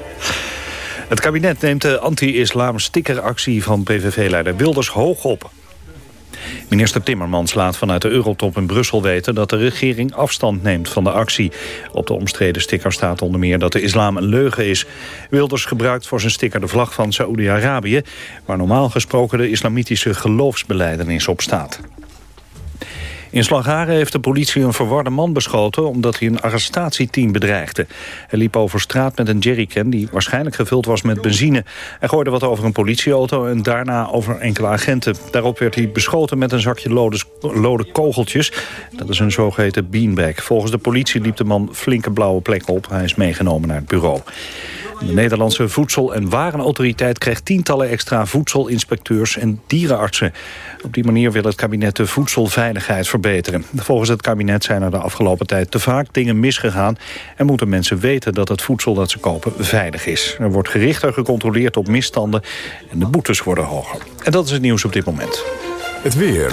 S31: Het kabinet neemt de anti-islam stickeractie van PVV-leider Wilders hoog op. Minister Timmermans laat vanuit de Eurotop in Brussel weten... dat de regering afstand neemt van de actie. Op de omstreden sticker staat onder meer dat de islam een leugen is. Wilders gebruikt voor zijn sticker de vlag van Saoedi-Arabië... waar normaal gesproken de islamitische geloofsbeleidenis op staat. In Slagharen heeft de politie een verwarde man beschoten... omdat hij een arrestatieteam bedreigde. Hij liep over straat met een jerrycan die waarschijnlijk gevuld was met benzine. Hij gooide wat over een politieauto en daarna over enkele agenten. Daarop werd hij beschoten met een zakje lode kogeltjes. Dat is een zogeheten beanbag. Volgens de politie liep de man flinke blauwe plekken op. Hij is meegenomen naar het bureau. De Nederlandse Voedsel- en Warenautoriteit krijgt tientallen extra voedselinspecteurs en dierenartsen. Op die manier wil het kabinet de voedselveiligheid verbeteren. Volgens het kabinet zijn er de afgelopen tijd te vaak dingen misgegaan... en moeten mensen weten dat het voedsel dat ze kopen veilig is. Er wordt gerichter gecontroleerd op misstanden en de boetes worden hoger. En dat is het nieuws op dit moment.
S1: Het weer.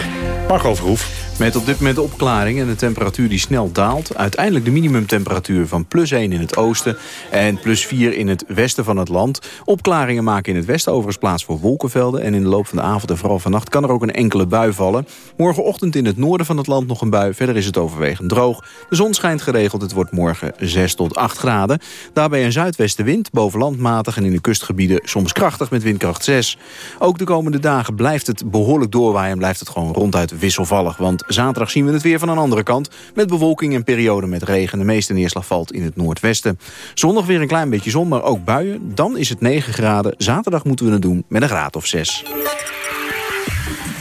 S31: Marco Verhoef.
S32: Met op dit moment opklaring en de temperatuur die snel daalt. Uiteindelijk de minimumtemperatuur van plus 1 in het oosten... en plus 4 in het westen van het land. Opklaringen maken in het westen overigens plaats voor wolkenvelden... en in de loop van de avond en vooral vannacht kan er ook een enkele bui vallen. Morgenochtend in het noorden van het land nog een bui. Verder is het overwegend droog. De zon schijnt geregeld. Het wordt morgen 6 tot 8 graden. Daarbij een zuidwestenwind, boven land matig... en in de kustgebieden soms krachtig met windkracht 6. Ook de komende dagen blijft het behoorlijk doorwaaien... en blijft het gewoon ronduit wisselvallig. Want Zaterdag zien we het weer van een andere kant. Met bewolking en perioden met regen. De meeste neerslag valt in het noordwesten. Zondag weer een klein beetje zon, maar ook buien. Dan is het 9 graden. Zaterdag moeten we het doen met een graad of 6.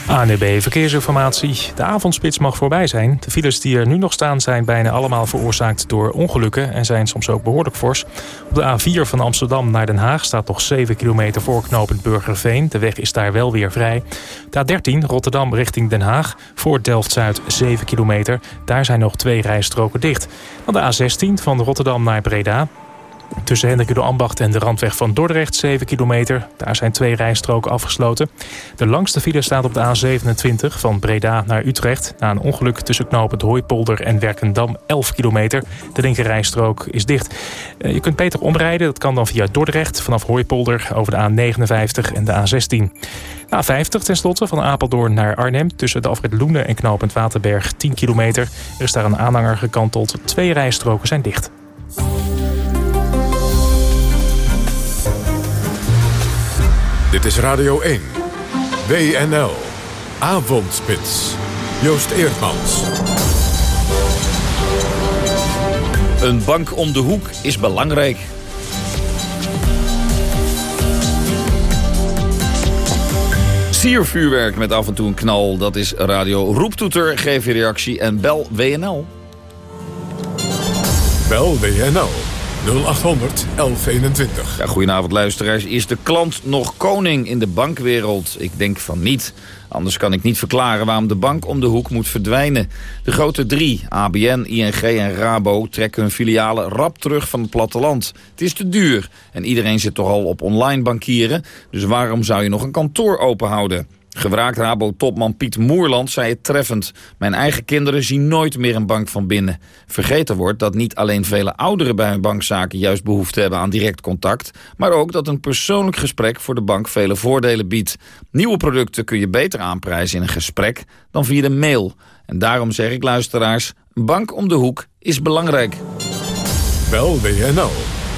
S9: ANB Verkeersinformatie. De avondspits mag voorbij zijn. De files die er nu nog staan zijn bijna allemaal veroorzaakt door ongelukken... en zijn soms ook behoorlijk fors. Op de A4 van Amsterdam naar Den Haag staat nog 7 kilometer voor knooppunt Burgerveen. De weg is daar wel weer vrij. De A13 Rotterdam richting Den Haag voor Delft-Zuid 7 kilometer. Daar zijn nog twee rijstroken dicht. Dan de A16 van Rotterdam naar Breda. Tussen Hendrik de Ambacht en de randweg van Dordrecht 7 kilometer. Daar zijn twee rijstroken afgesloten. De langste file staat op de A27 van Breda naar Utrecht. Na een ongeluk tussen knooppunt Hooipolder en Werkendam 11 kilometer. De linker rijstrook is dicht. Eh, je kunt beter omrijden. Dat kan dan via Dordrecht vanaf Hooipolder over de A59 en de A16. A50 tenslotte van Apeldoorn naar Arnhem. Tussen de afrit Loenen en knooppunt Waterberg 10 kilometer. Er is daar een aanhanger gekanteld. Twee rijstroken zijn dicht.
S1: Dit is Radio 1. WNL. Avondspits. Joost Eerdmans.
S27: Een bank om de hoek is belangrijk. Siervuurwerk met af en toe een knal. Dat is radio Roeptoeter. Geef je reactie en bel WNL.
S1: Bel WNL 0800 1121.
S27: Ja, goedenavond luisteraars. Is de klant nog koning in de bankwereld? Ik denk van niet. Anders kan ik niet verklaren waarom de bank om de hoek moet verdwijnen. De grote drie, ABN, ING en Rabo, trekken hun filialen rap terug van het platteland. Het is te duur en iedereen zit toch al op online bankieren. Dus waarom zou je nog een kantoor openhouden? Gewraakt Rabo-topman Piet Moerland zei het treffend. Mijn eigen kinderen zien nooit meer een bank van binnen. Vergeten wordt dat niet alleen vele ouderen bij hun bankzaken juist behoefte hebben aan direct contact, maar ook dat een persoonlijk gesprek voor de bank vele voordelen biedt. Nieuwe producten kun je beter aanprijzen in een gesprek dan via de mail. En daarom zeg ik luisteraars, een bank om de hoek is belangrijk.
S1: Bel WNL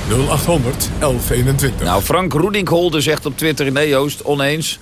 S1: 0800 1121.
S27: Nou, Frank Roedinkholder zegt op Twitter, nee Joost, oneens.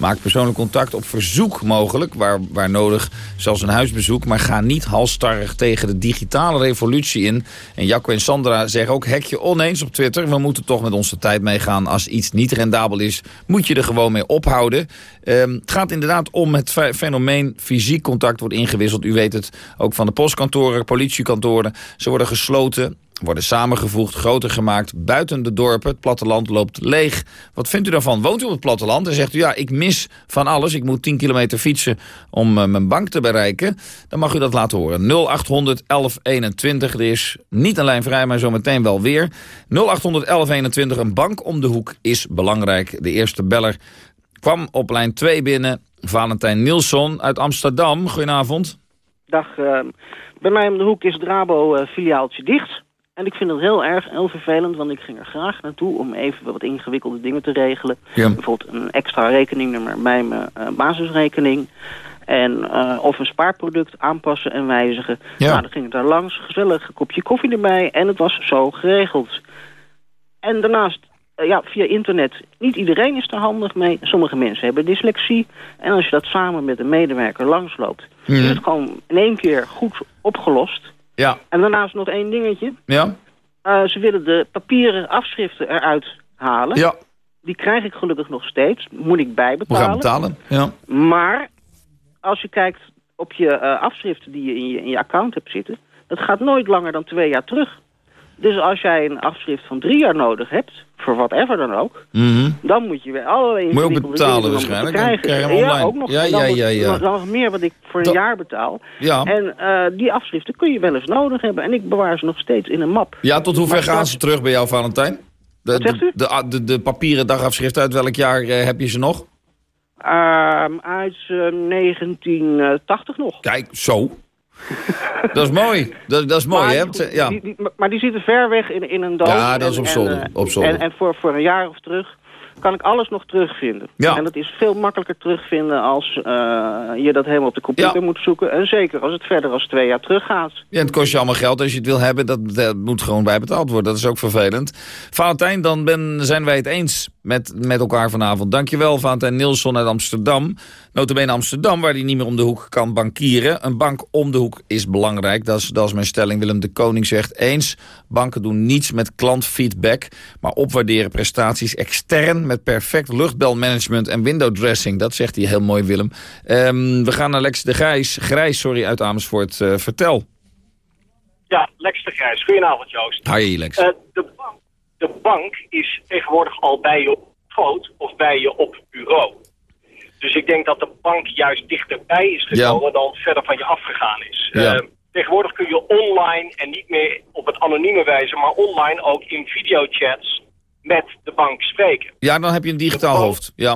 S27: Maak persoonlijk contact op verzoek mogelijk, waar, waar nodig, zelfs een huisbezoek. Maar ga niet halstarrig tegen de digitale revolutie in. En Jacco en Sandra zeggen ook hekje oneens op Twitter. We moeten toch met onze tijd meegaan. Als iets niet rendabel is, moet je er gewoon mee ophouden. Ehm, het gaat inderdaad om het fenomeen fysiek contact wordt ingewisseld. U weet het ook van de postkantoren, politiekantoren. Ze worden gesloten worden samengevoegd, groter gemaakt, buiten de dorpen. Het platteland loopt leeg. Wat vindt u daarvan? Woont u op het platteland en zegt u... ja, ik mis van alles, ik moet 10 kilometer fietsen om uh, mijn bank te bereiken... dan mag u dat laten horen. 0800 1121, er is niet een lijn vrij, maar zometeen wel weer. 0800 1121, een bank om de hoek is belangrijk. De eerste beller kwam op lijn 2 binnen. Valentijn Nilsson uit Amsterdam. Goedenavond.
S33: Dag, uh, bij mij om de hoek is het Rabo-filiaaltje dicht... En ik vind het heel erg, heel vervelend, want ik ging er graag naartoe om even wat ingewikkelde dingen te regelen. Bijvoorbeeld een extra rekeningnummer bij mijn uh, basisrekening. En uh, of een spaarproduct aanpassen en wijzigen. Ja. Nou, dan ging ik daar langs, gezellig, een kopje koffie erbij en het was zo geregeld. En daarnaast, uh, ja, via internet, niet iedereen is er handig mee. Sommige mensen hebben dyslexie. En als je dat samen met een medewerker langsloopt, mm. is het gewoon in één keer goed opgelost.
S27: Ja.
S33: En daarnaast nog één dingetje.
S27: Ja.
S33: Uh, ze willen de papieren afschriften eruit halen.
S27: Ja.
S33: Die krijg ik gelukkig nog steeds. Moet ik bijbetalen.
S27: Gaan betalen, ja.
S33: Maar als je kijkt op je uh, afschriften die je in, je in je account hebt zitten... dat gaat nooit langer dan twee jaar terug. Dus als jij een afschrift van drie jaar nodig hebt, voor whatever dan ook,
S27: mm -hmm.
S33: dan moet je weer allerlei
S27: Moet je ook betalen waarschijnlijk.
S33: Krijgen.
S27: Krijg je
S33: ja, ook nog.
S27: Ja, ja, ja, ja.
S33: Dan, nog meer wat ik voor een jaar betaal.
S27: Ja.
S33: En uh, die afschriften kun je wel eens nodig hebben. En ik bewaar ze nog steeds in een map.
S27: Ja, tot hoever gaan ze terug bij jou, Valentijn? De,
S33: wat zegt u?
S27: De, de, de, papieren dagafschriften, uit welk jaar uh, heb je ze nog?
S33: Um, uit uh, 1980 nog.
S27: Kijk, zo. dat is mooi. Dat, dat is mooi,
S33: maar,
S27: hè?
S33: Die,
S27: ja.
S33: die, die, maar die zitten ver weg in, in een doos.
S27: Ja, dat is op
S33: en,
S27: zolder.
S33: En,
S27: op zolder.
S33: En, en voor, voor een jaar of terug kan ik alles nog terugvinden.
S27: Ja.
S33: En dat is veel makkelijker terugvinden als uh, je dat helemaal op de computer ja. moet zoeken. En zeker als het verder als twee jaar teruggaat.
S27: Ja, het kost je allemaal geld als je het wil hebben. Dat, dat moet gewoon bijbetaald worden. Dat is ook vervelend. Valentijn, dan ben, zijn wij het eens met, met elkaar vanavond. Dankjewel, Valentijn Nilsson uit Amsterdam. Notabene Amsterdam, waar hij niet meer om de hoek kan bankieren. Een bank om de hoek is belangrijk. Dat is, dat is mijn stelling. Willem de Koning zegt eens... banken doen niets met klantfeedback... maar opwaarderen prestaties extern... met perfect luchtbelmanagement en window dressing. Dat zegt hij heel mooi, Willem. Um, we gaan naar Lex de Grijs, Grijs sorry, uit Amersfoort. Uh, vertel.
S34: Ja, Lex de Grijs. Goedenavond, Joost.
S27: Hi, Lex.
S34: Uh, de, bank, de bank is tegenwoordig al bij je op schoot of bij je op bureau. Dus ik denk dat de bank juist dichterbij is gekomen ja. dan verder van je afgegaan is.
S27: Ja.
S34: Uh, tegenwoordig kun je online en niet meer op het anonieme wijze, maar online ook in videochats met de bank spreken.
S27: Ja, dan heb je een digitaal bank, hoofd. Ja.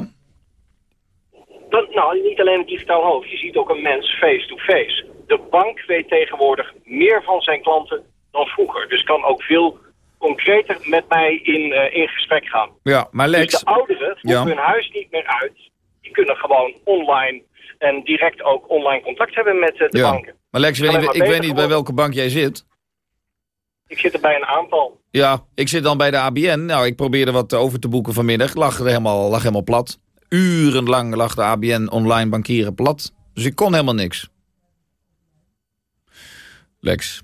S34: Dan, nou, niet alleen een digitaal hoofd. Je ziet ook een mens face-to-face. -face. De bank weet tegenwoordig meer van zijn klanten dan vroeger. Dus kan ook veel concreter met mij in, uh, in gesprek gaan.
S27: Ja, maar Lex...
S34: Dus de ouderen hoeven ja. hun huis niet meer uit. Kunnen gewoon online en direct ook online contact hebben met uh, de
S27: ja.
S34: banken.
S27: Maar Lex, niet, ik weet niet bij welke bank jij zit.
S34: Ik zit er bij een aantal.
S27: Ja, ik zit dan bij de ABN. Nou, ik probeerde wat over te boeken vanmiddag. Lag, er helemaal, lag helemaal plat. Urenlang lag de ABN online bankieren plat. Dus ik kon helemaal niks. Lex.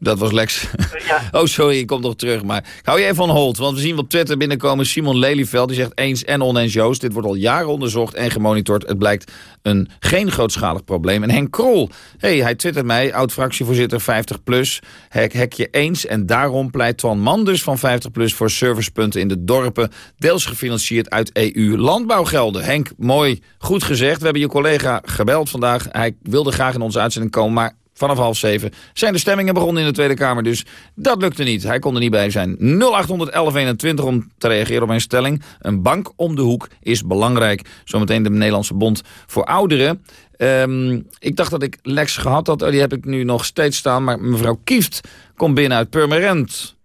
S27: Dat was Lex. Oh, sorry, ik kom nog terug. Maar hou je even van hold, want we zien op Twitter binnenkomen Simon Lelyveld. Die zegt eens en oneens Joost. Dit wordt al jaren onderzocht en gemonitord. Het blijkt een geen grootschalig probleem. En Henk Krol, hey, hij twittert mij, oud-fractievoorzitter 50PLUS. Hek, hek je eens en daarom pleit Twan Manders van 50PLUS voor servicepunten in de dorpen. Deels gefinancierd uit EU-landbouwgelden. Henk, mooi, goed gezegd. We hebben je collega gebeld vandaag. Hij wilde graag in onze uitzending komen, maar vanaf half zeven zijn de stemmingen begonnen in de Tweede Kamer. Dus dat lukte niet. Hij kon er niet bij zijn. 081121 om te reageren op mijn stelling. Een bank om de hoek is belangrijk. Zometeen de Nederlandse Bond voor Ouderen. Ehm, ik dacht dat ik Lex gehad had. Oh, die heb ik nu nog steeds staan. Maar mevrouw Kieft komt binnen uit Purmerend.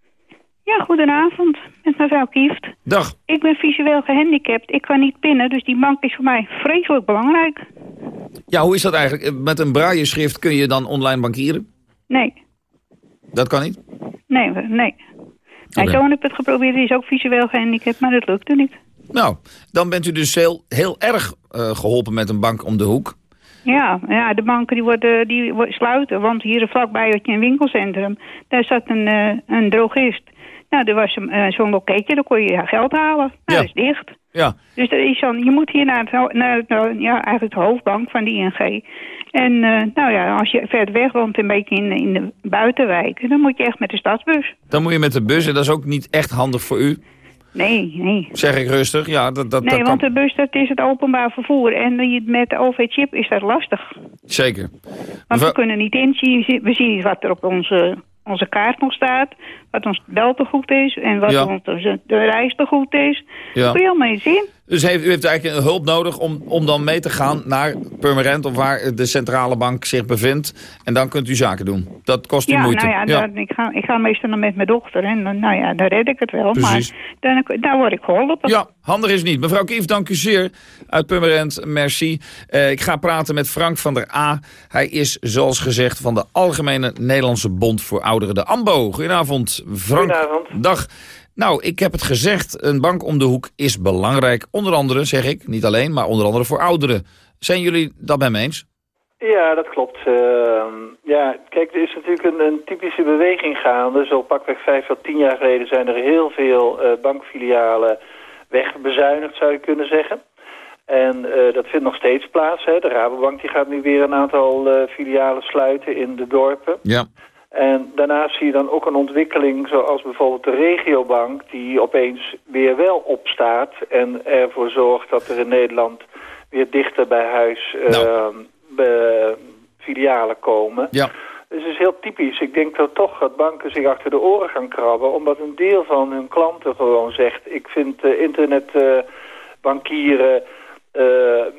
S35: Ja, goedenavond. Met mevrouw Kieft.
S27: Dag.
S35: Ik ben visueel gehandicapt. Ik kan niet pinnen, dus die bank is voor mij vreselijk belangrijk.
S27: Ja, hoe is dat eigenlijk? Met een braille schrift kun je dan online bankieren?
S35: Nee,
S27: Dat kan niet?
S35: nee, nee. Mijn zoon heeft het geprobeerd, die is ook visueel gehandicapt, maar dat lukte niet.
S27: Nou, dan bent u dus heel, heel erg eh, geholpen met een bank om de hoek.
S35: Ja, ja de banken die worden, die sluiten, want hier vlakbij had je een winkelcentrum. Daar zat een, eh, een drogist. Nou, er was een, eh, zo'n loketje, daar kon je geld halen. Nou, dat is dicht.
S27: Ja.
S35: Dus er is dan, je moet hier naar, het, naar eh, ja, eigenlijk de hoofdbank van de ING. En eh, nou ja, als je verder weg woont, een beetje in, in de buitenwijken, dan moet je echt met de stadsbus.
S27: Dan moet je met de bus en dat is ook niet echt handig voor u.
S35: Nee, nee.
S27: Zeg ik rustig. Ja, dat, dat,
S35: Nee,
S27: dat
S35: want
S27: kan.
S35: de bus, dat is het openbaar vervoer. En met de OV-chip is dat lastig.
S27: Zeker.
S35: Want we kunnen niet inzien. We zien niet wat er op onze, onze kaart nog staat. Wat ons beltegoed is. En wat
S27: Ja.
S35: onze de reistegoed is.
S27: Ja.
S35: Dat kun je allemaal niet zien.
S27: Dus heeft, u heeft eigenlijk een hulp nodig om, om dan mee te gaan naar Purmerend... of waar de centrale bank zich bevindt. En dan kunt u zaken doen. Dat kost u
S35: ja,
S27: moeite.
S35: nou ja, Dan, ik, ga, ik ga meestal dan met mijn dochter. En dan, nou ja, dan red ik het wel.
S27: Precies.
S35: Maar dan, dan word ik geholpen.
S27: Ja, handig is niet. Mevrouw Kief, dank u zeer. Uit Purmerend, merci. Eh, ik ga praten met Frank van der A. Hij is, zoals gezegd, van de Algemene Nederlandse Bond voor Ouderen, de AMBO. Goedenavond, Frank.
S36: Goedenavond.
S27: Dag. Nou, ik heb het gezegd, een bank om de hoek is belangrijk. Onder andere, zeg ik, niet alleen, maar onder andere voor ouderen. Zijn jullie dat bij me eens?
S36: Ja, dat klopt. Ehm, ja, kijk, er is natuurlijk een, een typische beweging gaande. Zo pakweg vijf tot tien jaar geleden zijn er heel veel eh, bankfilialen wegbezuinigd, zou je kunnen zeggen. En eh, dat vindt nog steeds plaats. Hè. De Rabobank die gaat nu weer een aantal eh, filialen sluiten in de dorpen.
S27: Ja.
S36: En daarnaast zie je dan ook een ontwikkeling zoals bijvoorbeeld de regiobank... die opeens weer wel opstaat en ervoor zorgt dat er in Nederland weer dichter bij huis eh, be- filialen komen.
S27: Ja.
S36: Dus het is heel typisch. Ik denk dat toch dat banken zich achter de oren gaan krabben... omdat een deel van hun klanten gewoon zegt... ik vind eh, internetbankieren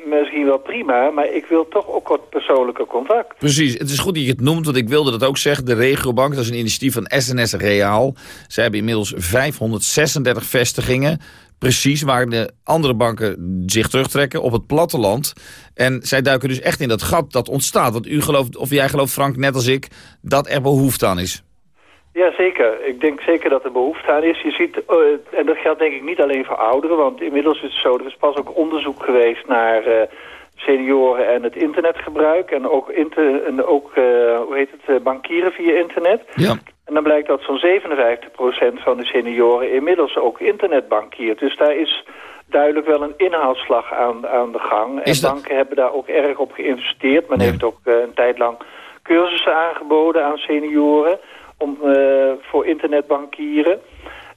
S36: misschien wel prima... maar ik wil toch ook wat persoonlijke contact.
S27: Precies, het is goed dat je het noemt, want ik wilde dat ook zeggen. De Regiobank, dat is een initiatief van SNS Reaal. Zij hebben inmiddels 536 vestigingen. Precies waar de andere banken zich terugtrekken op het platteland. En zij duiken dus echt in dat gat dat ontstaat. Want u gelooft, of jij gelooft Frank, net als ik, dat er behoefte aan is.
S36: Ja, zeker. Ik denk zeker dat er behoefte aan is. Je ziet, eh, en dat geldt denk ik niet alleen voor ouderen, want inmiddels is het zo, er is pas ook onderzoek geweest naar eh, senioren en het internetgebruik. En ook, inter, en ook eh, hoe heet het, bankieren via internet.
S27: Ja.
S36: En dan blijkt dat zo'n 57% van de senioren inmiddels ook internetbankiert. Dus daar is duidelijk wel een inhaalslag aan, aan de gang. En banken hebben daar ook erg op geïnvesteerd. Men heeft ook een tijd lang cursussen aangeboden aan senioren om, eh, voor internetbankieren.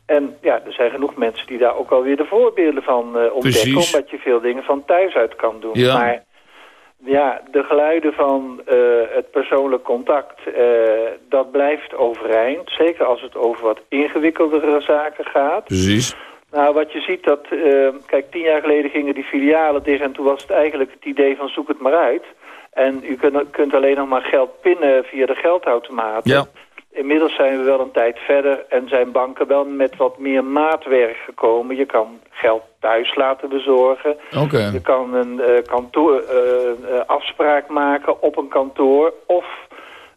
S36: En ja, er zijn genoeg mensen die daar ook alweer de voorbeelden van eh, ontdekken.
S27: Precies.
S36: Omdat je veel dingen van thuis uit kan doen.
S27: Ja.
S36: Maar ja, de geluiden van eh, het persoonlijk contact, dat blijft overeind. Zeker als het over wat ingewikkeldere zaken gaat.
S27: Precies.
S36: Nou, wat je ziet dat, kijk, tien jaar geleden gingen die filialen dicht en toen was het eigenlijk het idee van zoek het maar uit. En u kunt, kunt alleen nog maar geld pinnen via de geldautomaat.
S27: Ja.
S36: Inmiddels zijn we wel een tijd verder en zijn banken wel met wat meer maatwerk gekomen. Je kan geld thuis laten bezorgen. Je kan een eh, kantoor, eh, eh, afspraak maken op een kantoor of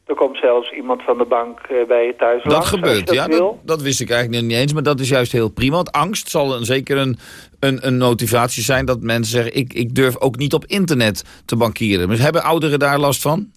S36: er komt zelfs iemand van de bank bij je thuis
S27: Dat
S36: langs,
S27: gebeurt,
S36: dat
S27: ja. Dat, dat wist ik eigenlijk niet eens, maar dat is juist heel prima. Want angst zal een, zeker een, een, een motivatie zijn dat mensen zeggen... Ik, ik durf ook niet op internet te bankieren. Dus hebben ouderen daar last van?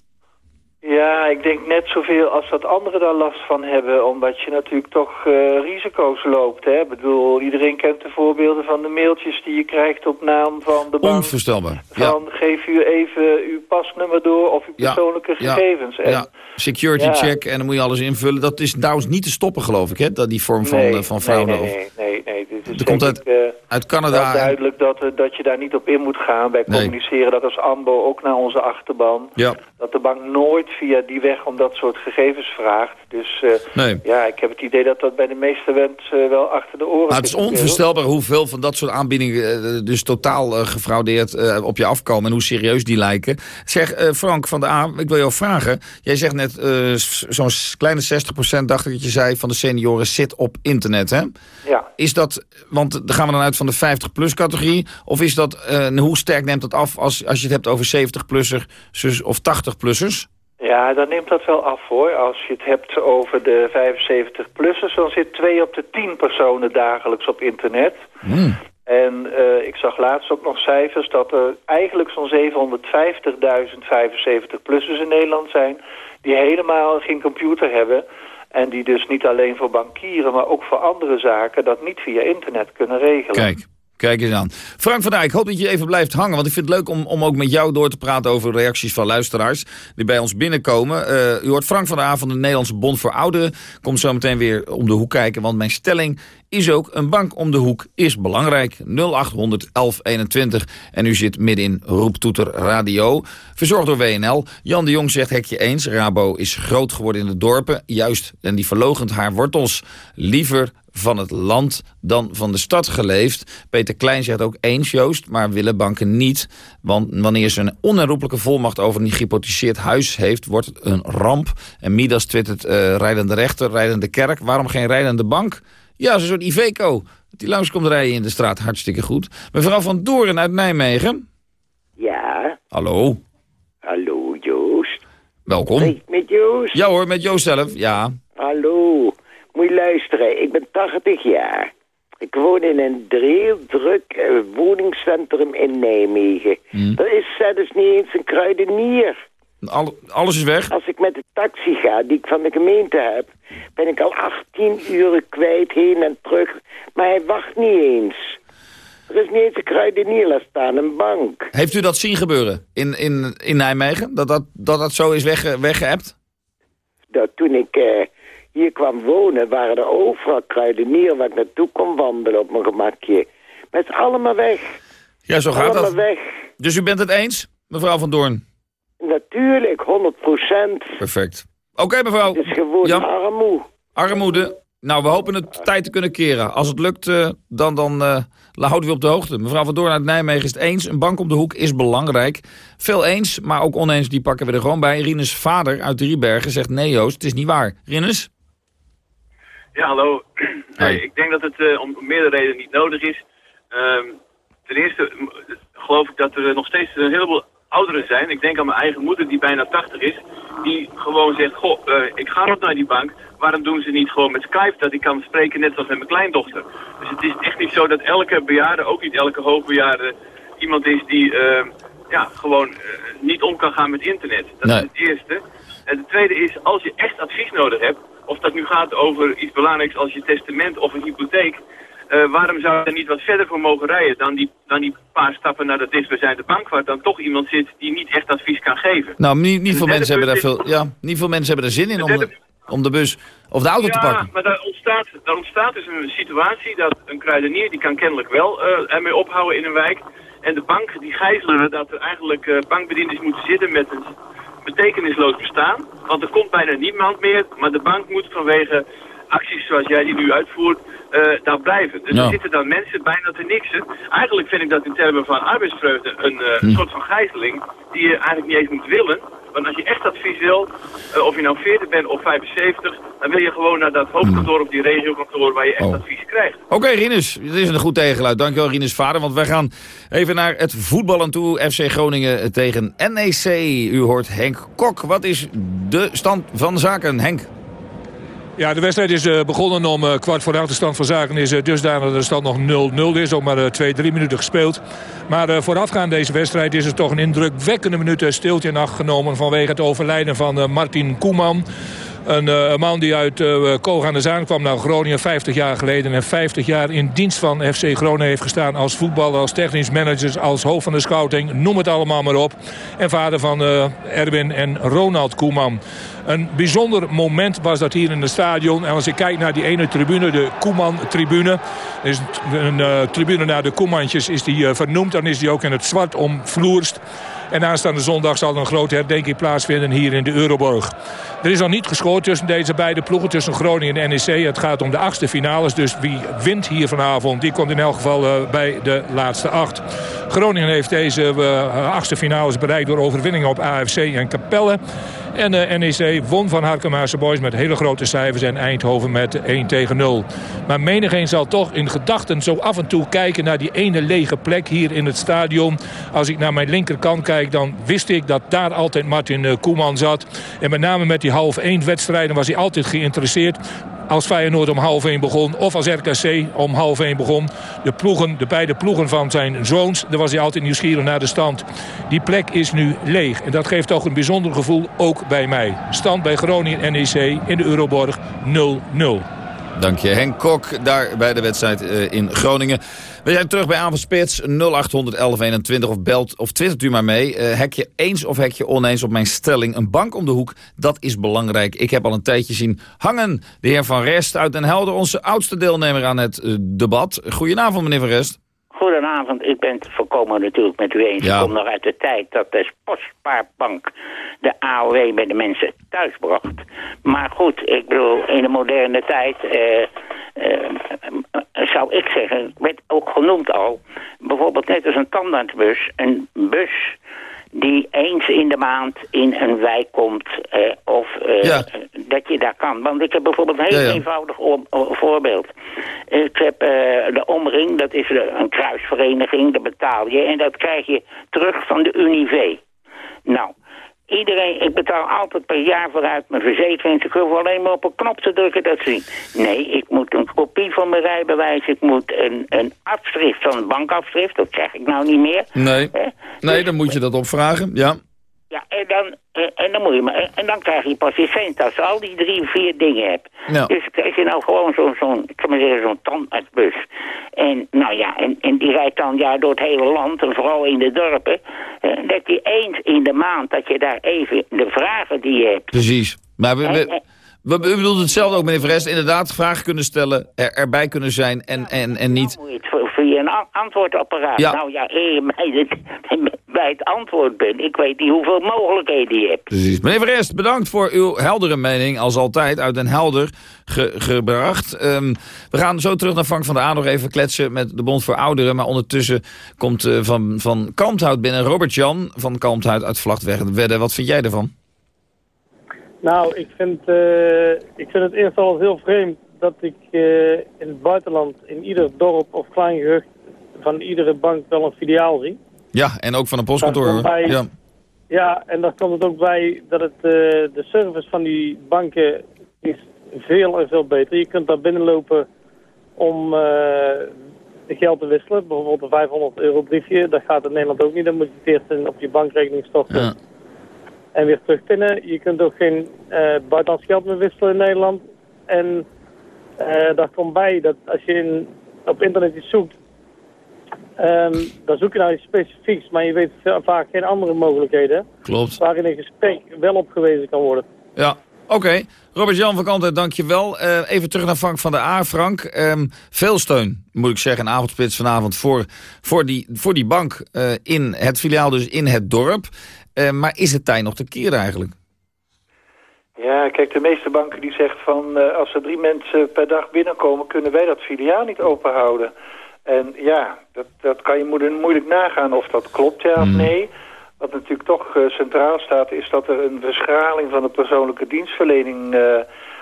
S36: Ja, ik denk net zoveel als dat anderen daar last van hebben. Omdat je natuurlijk toch uh, risico's loopt. Hè? Ik bedoel, iedereen kent de voorbeelden van de mailtjes die je krijgt op naam van de bank.
S27: Onvoorstelbaar.
S36: Van geef u even uw pasnummer door of uw persoonlijke
S27: ja.
S36: gegevens.
S27: En, ja. Security check en dan moet je alles invullen. Dat is trouwens niet te stoppen geloof ik, hè? Dat die vorm van,
S36: nee,
S27: uh, van fraude.
S36: Nee, nee, nee. nee, Dit is
S27: komt uit,
S36: uh,
S27: uit Canada.
S36: Het duidelijk dat, dat je daar niet op in moet gaan. Wij communiceren dat als AMBO ook naar onze achterban.
S27: Ja.
S36: Dat de bank nooit via die weg om dat soort gegevens vraagt. Dus uh,
S27: nee.
S36: ja, ik heb het idee dat dat bij de meeste mensen wel achter de oren
S27: nou, Het is onvoorstelbaar hoeveel van dat soort aanbiedingen dus totaal gefraudeerd op je afkomen. En hoe serieus die lijken. Zeg, Frank van de A, ik wil jou vragen. Jij zegt net zo'n kleine 60% dacht ik dat je zei van de senioren zit op internet, hè?
S36: Ja.
S27: Is dat, want dan gaan we dan uit van de 50-plus categorie. Of is dat, hoe sterk neemt dat af als, als je het hebt over 70-plussers of 80-plussers?
S36: Ja, dan neemt dat wel af hoor. Als je het hebt over de 75-plussers, dan zit 2 op de 10 personen dagelijks op internet.
S27: Hmm.
S36: En uh, ik zag laatst ook nog cijfers dat er eigenlijk zo'n 750.000 75-plussers in Nederland zijn... die helemaal geen computer hebben... en die dus niet alleen voor bankieren, maar ook voor andere zaken... dat niet via internet kunnen regelen.
S27: Kijk. Kijk eens aan. Frank van Dijk, ik hoop dat je even blijft hangen. Want ik vind het leuk om, om ook met jou door te praten over reacties van luisteraars die bij ons binnenkomen. Uh, u hoort Frank van der A van de Nederlandse Bond voor Ouderen. Komt zo meteen weer om de hoek kijken. Want mijn stelling is ook een bank om de hoek is belangrijk. 0800 1121. En u zit midden in Roeptoeter Radio. Verzorgd door WNL. Jan de Jong zegt hekje eens. Rabo is groot geworden in de dorpen. Juist, en die verlogent haar wortels. Liever van het land dan van de stad geleefd. Peter Klein zegt ook eens, Joost, maar willen banken niet. Want wanneer ze een onherroepelijke volmacht over een gehypotheseerd huis heeft... wordt het een ramp. En Midas twittert uh, rijdende rechter, rijdende kerk. Waarom geen rijdende bank? Ja, zo'n soort Iveco. Die langskomt rijden in de straat, hartstikke goed. Mevrouw van Doorn uit Nijmegen.
S37: Ja.
S27: Hallo.
S37: Hallo, Joost.
S27: Welkom.
S37: Met Joost?
S27: Ja hoor, met Joost zelf, ja.
S37: Hallo. Moet je luisteren, ik ben 80 jaar. Ik woon in een heel druk uh, woningscentrum in Nijmegen.
S27: Hmm.
S37: Er is zelfs niet eens een kruidenier.
S27: Al, alles is weg?
S37: Als ik met de taxi ga, die ik van de gemeente heb... ben ik al 18 uren kwijt, heen en terug. Maar hij wacht niet eens. Er is niet eens een kruidenier, laat staan een bank.
S27: Heeft u dat zien gebeuren in, in, in Nijmegen? Dat dat, dat dat zo is wegge, weggeëpt?
S37: Dat toen ik... Uh, hier kwam wonen, waren er overal kruidenieren waar ik naartoe kon wandelen op mijn gemakje. Maar het is allemaal weg.
S27: Ja, zo gaat
S37: allemaal
S27: dat.
S37: weg.
S27: Dus u bent het eens, mevrouw Van Doorn?
S37: Natuurlijk, 100 procent.
S27: Perfect. Oké, okay, mevrouw.
S37: Het is gewoon
S27: ja.
S37: armoe.
S27: Armoede. Nou, we hopen het tijd te kunnen keren. Als het lukt, uh, dan, dan uh, houden we op de hoogte. Mevrouw Van Doorn uit Nijmegen is het eens. Een bank om de hoek is belangrijk. Veel eens, maar ook oneens, die pakken we er gewoon bij. Rinus vader uit Driebergen zegt nee Joost, het is niet waar. Rinus?
S38: Ja, hallo. Nee, ik denk dat het uh, om meerdere redenen niet nodig is. Um, ten eerste geloof ik dat er nog steeds een heleboel ouderen zijn. Ik denk aan mijn eigen moeder die bijna 80 is. Die gewoon zegt, goh, uh, ik ga nog naar die bank. Waarom doen ze niet gewoon met Skype dat ik kan spreken net zoals met mijn kleindochter? Dus het is echt niet zo dat elke bejaarde, ook niet elke hoogbejaarde, iemand is die uh, ja, gewoon niet om kan gaan met internet. Dat
S27: nee.
S38: is het eerste. En het tweede is, als je echt advies nodig hebt, of dat nu gaat over iets belangrijks als je testament of een hypotheek, uh, waarom zou je er niet wat verder voor mogen rijden dan die, dan die paar stappen naar de dichtstbijzijnde bank waar dan toch iemand zit die niet echt advies kan geven?
S27: Nou, niet, niet veel mensen hebben daar veel, ja, niet veel mensen hebben er zin in om de, om de bus of de auto
S38: ja,
S27: te pakken.
S38: maar daar ontstaat, daar ontstaat dus een situatie dat een kruidenier die kan kennelijk wel uh, ermee ophouden in een wijk. En de bank die gijzelen dat er eigenlijk uh, bankbedieners moeten zitten met een betekenisloos bestaan. Want er komt bijna niemand meer, maar de bank moet vanwege acties zoals jij die nu uitvoert, uh, daar blijven. Dus
S27: Ja.
S38: er zitten dan mensen bijna te niksen. Eigenlijk vind ik dat in termen van arbeidsvreugde een uh,
S27: Hm.
S38: soort van gijzeling die je eigenlijk niet eens moet willen. Want als je echt advies wil, uh, of je nou 40 bent of 75, dan wil je gewoon naar dat hoofdkantoor of die regiokantoor waar je echt advies krijgt.
S27: Oké, Rinus, dit is een goed tegengeluid. Dankjewel, Rinus vader. Want wij gaan even naar het voetballen toe. FC Groningen tegen NEC. U hoort Henk Kok. Wat is de stand van zaken, Henk?
S39: Ja, de wedstrijd is uh, begonnen om uh, kwart voor. De stand van zaken is uh, dusdanig dat de stand nog 0-0 is. Ook maar twee, drie minuten gespeeld. Maar voorafgaand deze wedstrijd is er toch een indrukwekkende minuut stiltje in acht genomen... vanwege het overlijden van Martin Koeman. Een, uh, man die uit uh, Koog aan de Zaan kwam naar Groningen 50 jaar geleden. En 50 jaar in dienst van FC Groningen heeft gestaan als voetballer, als technisch manager, als hoofd van de scouting. Noem het allemaal maar op. En vader van uh, Erwin en Ronald Koeman. Een bijzonder moment was dat hier in het stadion. En als ik kijk naar die ene tribune, de Koeman-tribune. is een tribune naar de Koemantjes is die vernoemd. Dan is die ook in het zwart omvloerst. En aanstaande zondag zal een grote herdenking plaatsvinden hier in de Euroborg. Er is nog niet gescoord tussen deze beide ploegen, tussen Groningen en NEC. Het gaat om de achtste finales, dus wie wint hier vanavond... die komt in elk geval uh, bij de laatste acht. Groningen heeft deze uh, achtste finales bereikt door overwinningen op AFC en Capelle. En de uh, NEC won van Harkemaarse Boys met hele grote cijfers... en Eindhoven met 1 tegen 0. Maar menigeen zal toch in gedachten zo af en toe kijken... naar die ene lege plek hier in het stadion. Als ik naar mijn linkerkant kijk, dan wist ik dat daar altijd Martin uh, Koeman zat. En met name met die half 1 wedstrijden was hij altijd geïnteresseerd als Feyenoord om half 1 begon. Of als RKC om half 1 begon. De, ploegen, de beide ploegen van zijn zoons. Daar was hij altijd nieuwsgierig naar de stand. Die plek is nu leeg. En dat geeft toch een bijzonder gevoel ook bij mij. Stand bij Groningen NEC in de Euroborg 0-0.
S27: Dank je Henk Kok, daar bij de wedstrijd uh, in Groningen. We zijn terug bij Avondspits 0800 1121 of belt of twittert u maar mee. Uh, hek je eens of hek je oneens op mijn stelling. Een bank om de hoek, dat is belangrijk. Ik heb al een tijdje zien hangen. De heer Van Rest uit Den Helder, onze oudste deelnemer aan het uh, debat. Goedenavond meneer Van Rest.
S40: Goedenavond, ik ben het voorkomen natuurlijk met u eens. Ja. Ik kom nog uit de tijd dat de Postspaarbank de AOW bij de mensen thuis bracht. Maar goed, ik bedoel, in de moderne tijd... Uh, zou ik zeggen, werd ook genoemd al... bijvoorbeeld net als een tandartsbus, een bus die eens in de maand in een wijk komt. Uh, of uh, ja. dat je daar kan. Want ik heb bijvoorbeeld een heel ja, ja. eenvoudig voorbeeld. Ik heb uh, de omring, dat is een kruisvereniging, dat betaal je. En dat krijg je terug van de Unive. Nou, Iedereen, ik betaal altijd per jaar vooruit mijn verzekering. Ik hoef alleen maar op een knop te drukken dat zien. Nee, ik moet een kopie van mijn rijbewijs. Ik moet een, een afschrift van een bankafschrift. Dat krijg ik nou niet meer.
S27: Nee, eh? nee dus, dan moet je dat opvragen, ja.
S40: Ja, en dan, en dan, moet je maar, en dan krijg je pas je cent als je al die drie, vier dingen hebt. Ja. Dus krijg je nou gewoon zo'n, zo ik kan maar zeggen, zo'n tandartsbus. En nou ja, en, en die rijdt dan ja, door het hele land, en vooral in de dorpen. Uh, dat je eens in de maand, dat je daar even de vragen die je hebt.
S27: Precies. Maar we, we, we, we bedoelen hetzelfde ook, meneer Verest. Inderdaad, vragen kunnen stellen, er, erbij kunnen zijn en, en, en niet...
S40: Moet je het een antwoordapparaat. Ja. Nou ja, eer bij het, bij het antwoord ben. Ik weet niet hoeveel mogelijkheden je hebt.
S27: Precies. Meneer Verest, bedankt voor uw heldere mening. Als altijd uit Den Helder ge, gebracht. Um, we gaan zo terug naar Frank van der Aan nog even kletsen met de Bond voor Ouderen. Maar ondertussen komt uh, van, van Kalmthout binnen Robert-Jan van Kalmthout uit Vlachtwedde. Wat vind jij ervan?
S41: Nou, ik vind, uh, ik vind het eerst al heel vreemd dat ik uh, in het buitenland in ieder dorp of klein gehucht van iedere bank wel een filiaal zie.
S27: Ja, en ook van een postkantoor.
S41: Bij, ja. ja, en daar komt het ook bij dat het, uh, de service van die banken is veel en veel beter. Je kunt daar binnenlopen om geld te wisselen. Bijvoorbeeld een 500 euro briefje. Dat gaat in Nederland ook niet. Dan moet je het eerst op je bankrekening storten. Ja en weer terugpinnen. Je kunt ook geen buitenlands geld meer wisselen in Nederland. En uh, daar komt bij dat als je in, op internet iets zoekt, um, dan zoek je naar iets specifieks, maar je weet vaak geen andere mogelijkheden.
S27: Klopt.
S41: Waarin een gesprek wel opgewezen kan worden.
S27: Ja, oké. Robert-Jan van Kanten, dankjewel. Uh, even terug naar Frank van der A. Frank, um, veel steun, moet ik zeggen, een avondspits vanavond voor, voor, die, voor die bank uh, in het filiaal, dus in het dorp. Maar is het tijd nog te keren eigenlijk?
S36: Ja, kijk, de meeste banken die zeggen van... Uh, als er drie mensen per dag binnenkomen... kunnen wij dat filiaal niet openhouden. En ja, dat, dat kan je moeilijk nagaan of dat klopt, ja of hmm. nee. Wat natuurlijk toch uh, centraal staat... is dat er een verschraling van de persoonlijke dienstverlening...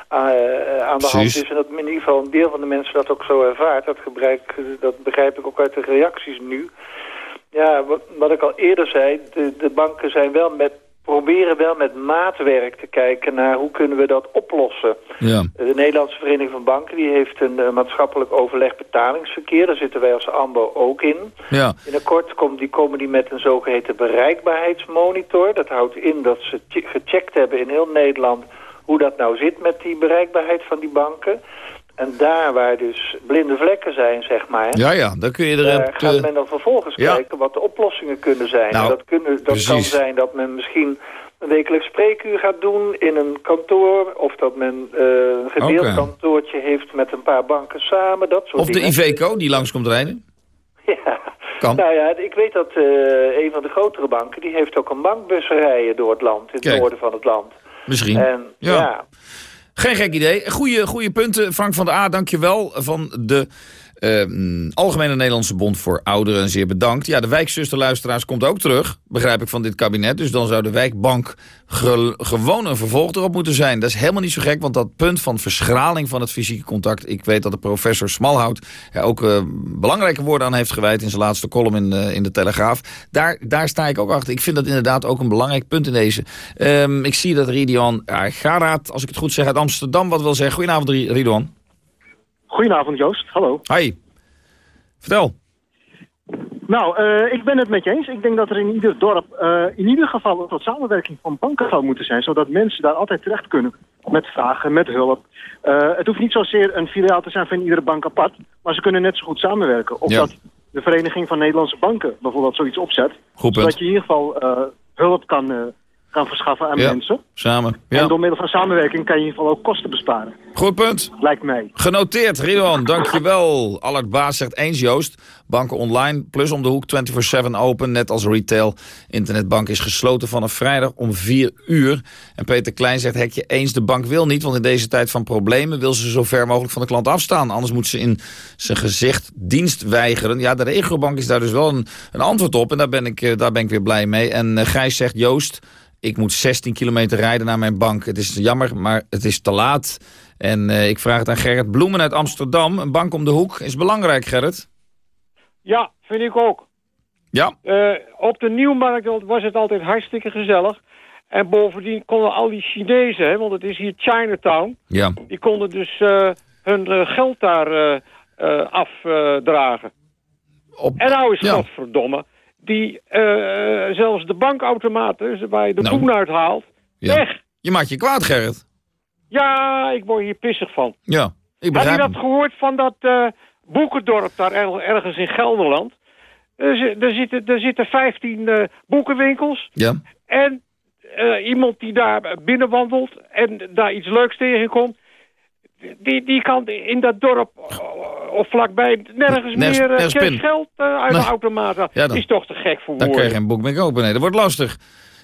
S36: aan de hand is. En dat in ieder geval een deel van de mensen dat ook zo ervaart. Dat, gebruik, dat begrijp ik ook uit de reacties nu. Ja, wat, wat, ik al eerder zei, de, de, banken zijn wel met proberen wel met maatwerk te kijken naar hoe kunnen we dat oplossen.
S27: Ja.
S36: De Nederlandse Vereniging van Banken die heeft een uh, maatschappelijk overleg betalingsverkeer. Daar zitten wij als AMBO ook in.
S27: Ja.
S36: Binnenkort komt, die, komen die met een zogeheten bereikbaarheidsmonitor. Dat houdt in dat ze gecheckt hebben in heel Nederland hoe dat nou zit met die bereikbaarheid van die banken. En daar waar dus blinde vlekken zijn, zeg maar...
S27: Ja, ja, dan kun je er...
S36: Daar gaat men dan vervolgens kijken wat de oplossingen kunnen zijn.
S27: Nou,
S36: en dat kunnen, dat kan zijn dat men misschien een wekelijks spreekuur gaat doen in een kantoor... of dat men uh, een gedeeld
S27: Okay.
S36: kantoortje heeft met een paar banken samen, dat soort
S27: Of de
S36: dingen.
S27: Iveco die langs komt rijden.
S36: Ja.
S27: Kan.
S36: Nou ja, ik weet dat eh, een van de grotere banken... die heeft ook een bankbus rijden door het land, in het noorden van het land.
S27: Misschien.
S36: En
S27: Ja.
S36: ja
S27: Geen gek idee. Goeie punten. Frank van der A, dankjewel. Van de eh, mm, Algemene Nederlandse Bond voor Ouderen. Zeer bedankt. Ja, de wijkzusterluisteraars komt ook terug. Begrijp ik van dit kabinet. Dus dan zou de wijkbank ge- gewoon een vervolg erop moeten zijn. Dat is helemaal niet zo gek. Want dat punt van verschraling van het fysieke contact. Ik weet dat de professor Smalhout er ook eh, belangrijke woorden aan heeft gewijd. In zijn laatste column in, eh, in de Telegraaf. Daar, daar sta ik ook achter. Ik vind dat inderdaad ook een belangrijk punt in deze. Ehm, ik zie dat Ridwan ja, Garaat, als ik het goed zeg, uit Amsterdam wat wil zeggen. Goedenavond Ri- Ridwan.
S42: Goedenavond Joost, hallo.
S27: Hi. Vertel.
S42: Nou, eh, ik ben het met je eens. Ik denk dat er in ieder dorp eh, in ieder geval een soort samenwerking van banken zou moeten zijn. Zodat mensen daar altijd terecht kunnen met vragen, met hulp. Eh, het hoeft niet zozeer een filiaal te zijn van iedere bank apart. Maar ze kunnen net zo goed samenwerken. Of
S27: Ja.
S42: dat de Vereniging van Nederlandse Banken bijvoorbeeld zoiets opzet.
S27: Goed.
S42: Zodat je in ieder geval hulp kan, kan verschaffen aan
S27: Ja.
S42: mensen.
S27: Samen.
S42: En
S27: Ja.
S42: door middel van samenwerking kan je in ieder geval ook kosten besparen.
S27: Goed punt.
S42: Lijkt mij.
S27: Genoteerd, Ridwan. Dankjewel. Allard Baas zegt eens Joost. Banken online, plus om de hoek 24-7 open. Net als retail. Internetbank is gesloten vanaf vrijdag om 4 uur. En Peter Klein zegt hekje eens de bank wil niet. Want in deze tijd van problemen wil ze zo ver mogelijk van de klant afstaan. Anders moet ze in zijn gezicht dienst weigeren. Ja, de regiobank is daar dus wel een, een antwoord op. En daar ben ik, eh, daar ben ik weer blij mee. En eh, Gijs zegt Joost... Ik moet 16 kilometer rijden naar mijn bank. Het is jammer, maar het is te laat. En eh, ik vraag het aan Gerrit Bloemen uit Amsterdam. Een bank om de hoek is belangrijk, Gerrit.
S30: Ja, vind ik ook.
S27: Ja.
S30: Eh, op de Nieuwmarkt was het altijd hartstikke gezellig. En bovendien konden al die Chinezen, hè, want het is hier Chinatown...
S27: Ja.
S30: die konden dus eh, hun geld daar afdragen. en nou is
S27: ja.
S30: godverdomme... die eh, zelfs de bankautomaten, waar je de
S27: Nou.
S30: boen uithaalt...
S27: Ja.
S30: weg.
S27: Je maakt je kwaad, Gerrit.
S30: Ja, ik word hier pissig van.
S27: Ja, ik
S30: Heb je
S27: begrijp
S30: dat gehoord van dat eh, boekendorp daar er- ergens in Gelderland? Er, zi- er, zitten, er zitten 15 eh, boekenwinkels.
S27: Ja.
S30: En iemand die daar binnenwandelt en daar iets leuks tegenkomt... Die, die kan in dat dorp eh, of vlakbij nergens
S27: Nergens-
S30: meer eh,
S27: nergens
S30: geld eh, uit de automaat.
S27: Ja, dan-
S30: is toch te gek voor
S27: Dan kan je
S30: woorden.
S27: geen boek meer kopen. Nee, dat wordt lastig.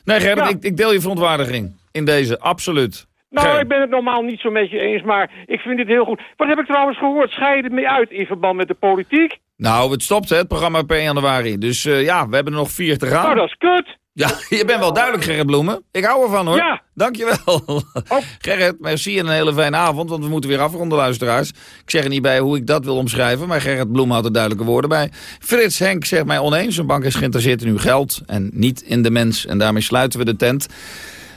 S27: Nee, Gerrit,
S30: Ja.
S27: ik, ik deel je verontwaardiging in deze. Absoluut.
S30: Nou, ik ben het normaal niet zo met je eens, maar ik vind dit heel goed. Wat heb ik trouwens gehoord? Scheiden mee uit in verband met de politiek?
S27: Nou, het stopt, hè, het programma per 1 januari. Dus ja, we hebben er nog vier te gaan.
S30: Nou, dat is kut.
S27: Ja, je bent wel duidelijk, Gerrit Bloemen. Ik hou ervan, hoor.
S30: Ja.
S27: Dankjewel. Gerrit, merci en een hele fijne avond, want we moeten weer afronden, luisteraars. Ik zeg er niet bij hoe ik dat wil omschrijven, maar Gerrit Bloemen had er duidelijke woorden bij. Frits Henk zegt mij oneens, een bank is geïnteresseerd in uw geld en niet in de mens. En daarmee sluiten we de tent.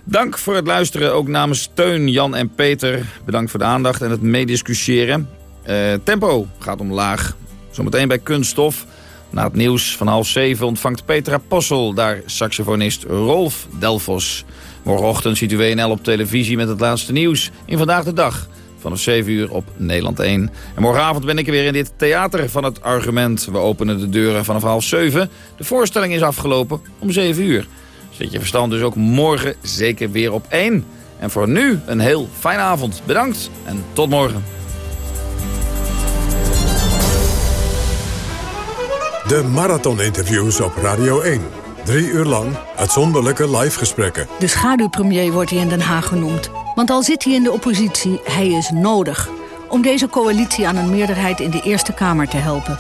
S27: Dank voor het luisteren, ook namens Teun, Jan en Peter. Bedankt voor de aandacht en het meediscussiëren. Eh, tempo gaat omlaag. Zometeen bij Kunststof. Na het nieuws van half zeven ontvangt Petra Possel daar saxofonist Rolf Delfos. Morgenochtend ziet u WNL op televisie met het laatste nieuws in Vandaag de Dag. Vanaf 7 uur op Nederland 1. En morgenavond ben ik er weer in dit theater van het argument. We openen de deuren vanaf half 7. De voorstelling is afgelopen om 7 uur. Zet je verstand dus ook morgen zeker weer op 1. En voor nu een heel fijne avond. Bedankt en tot morgen.
S1: De marathoninterviews op Radio 1. Drie uur lang uitzonderlijke live gesprekken.
S43: De schaduwpremier wordt hij in Den Haag genoemd. Want al zit hij in de oppositie, hij is nodig. Om deze coalitie aan een meerderheid in de Eerste Kamer te helpen.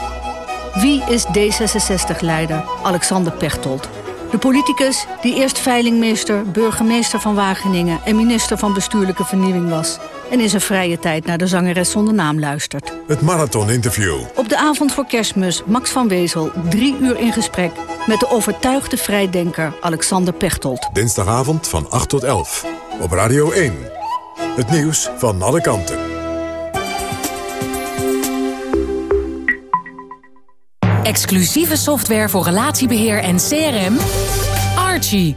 S43: Wie is D66-leider Alexander Pechtold? De politicus die eerst veilingmeester, burgemeester van Wageningen... en minister van Bestuurlijke Vernieuwing was... en in zijn vrije tijd naar de zangeres zonder naam luistert.
S1: Het Marathon-interview.
S43: Op de avond voor kerstmis Max van Wezel drie uur in gesprek... met de overtuigde vrijdenker Alexander Pechtold.
S1: Dinsdagavond van 8 tot 11. Op Radio 1. Het nieuws van alle kanten.
S10: Exclusieve software voor relatiebeheer en CRM. Archie.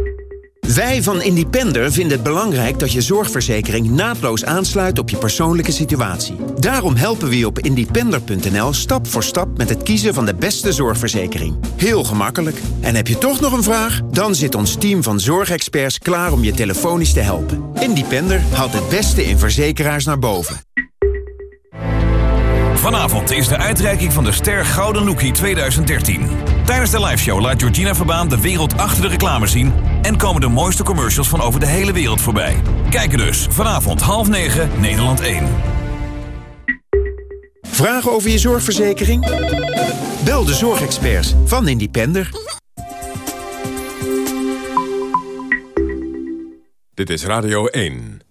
S44: Wij van Independer vinden het belangrijk dat je zorgverzekering naadloos aansluit op je persoonlijke situatie. Daarom helpen we je op independer.nl stap voor stap met het kiezen van de beste zorgverzekering. Heel gemakkelijk. En heb je toch nog een vraag? Dan zit ons team van zorgexperts klaar om je telefonisch te helpen. Independer haalt het beste in verzekeraars naar boven.
S29: Vanavond is de uitreiking van de Ster Gouden Lookie 2013. Tijdens de liveshow laat Georgina Verbaan de wereld achter de reclame zien... en komen de mooiste commercials van over de hele wereld voorbij. Kijken dus, vanavond half negen, Nederland 1.
S44: Vragen over je zorgverzekering? Bel de zorgexperts van Independer.
S1: Dit is Radio 1.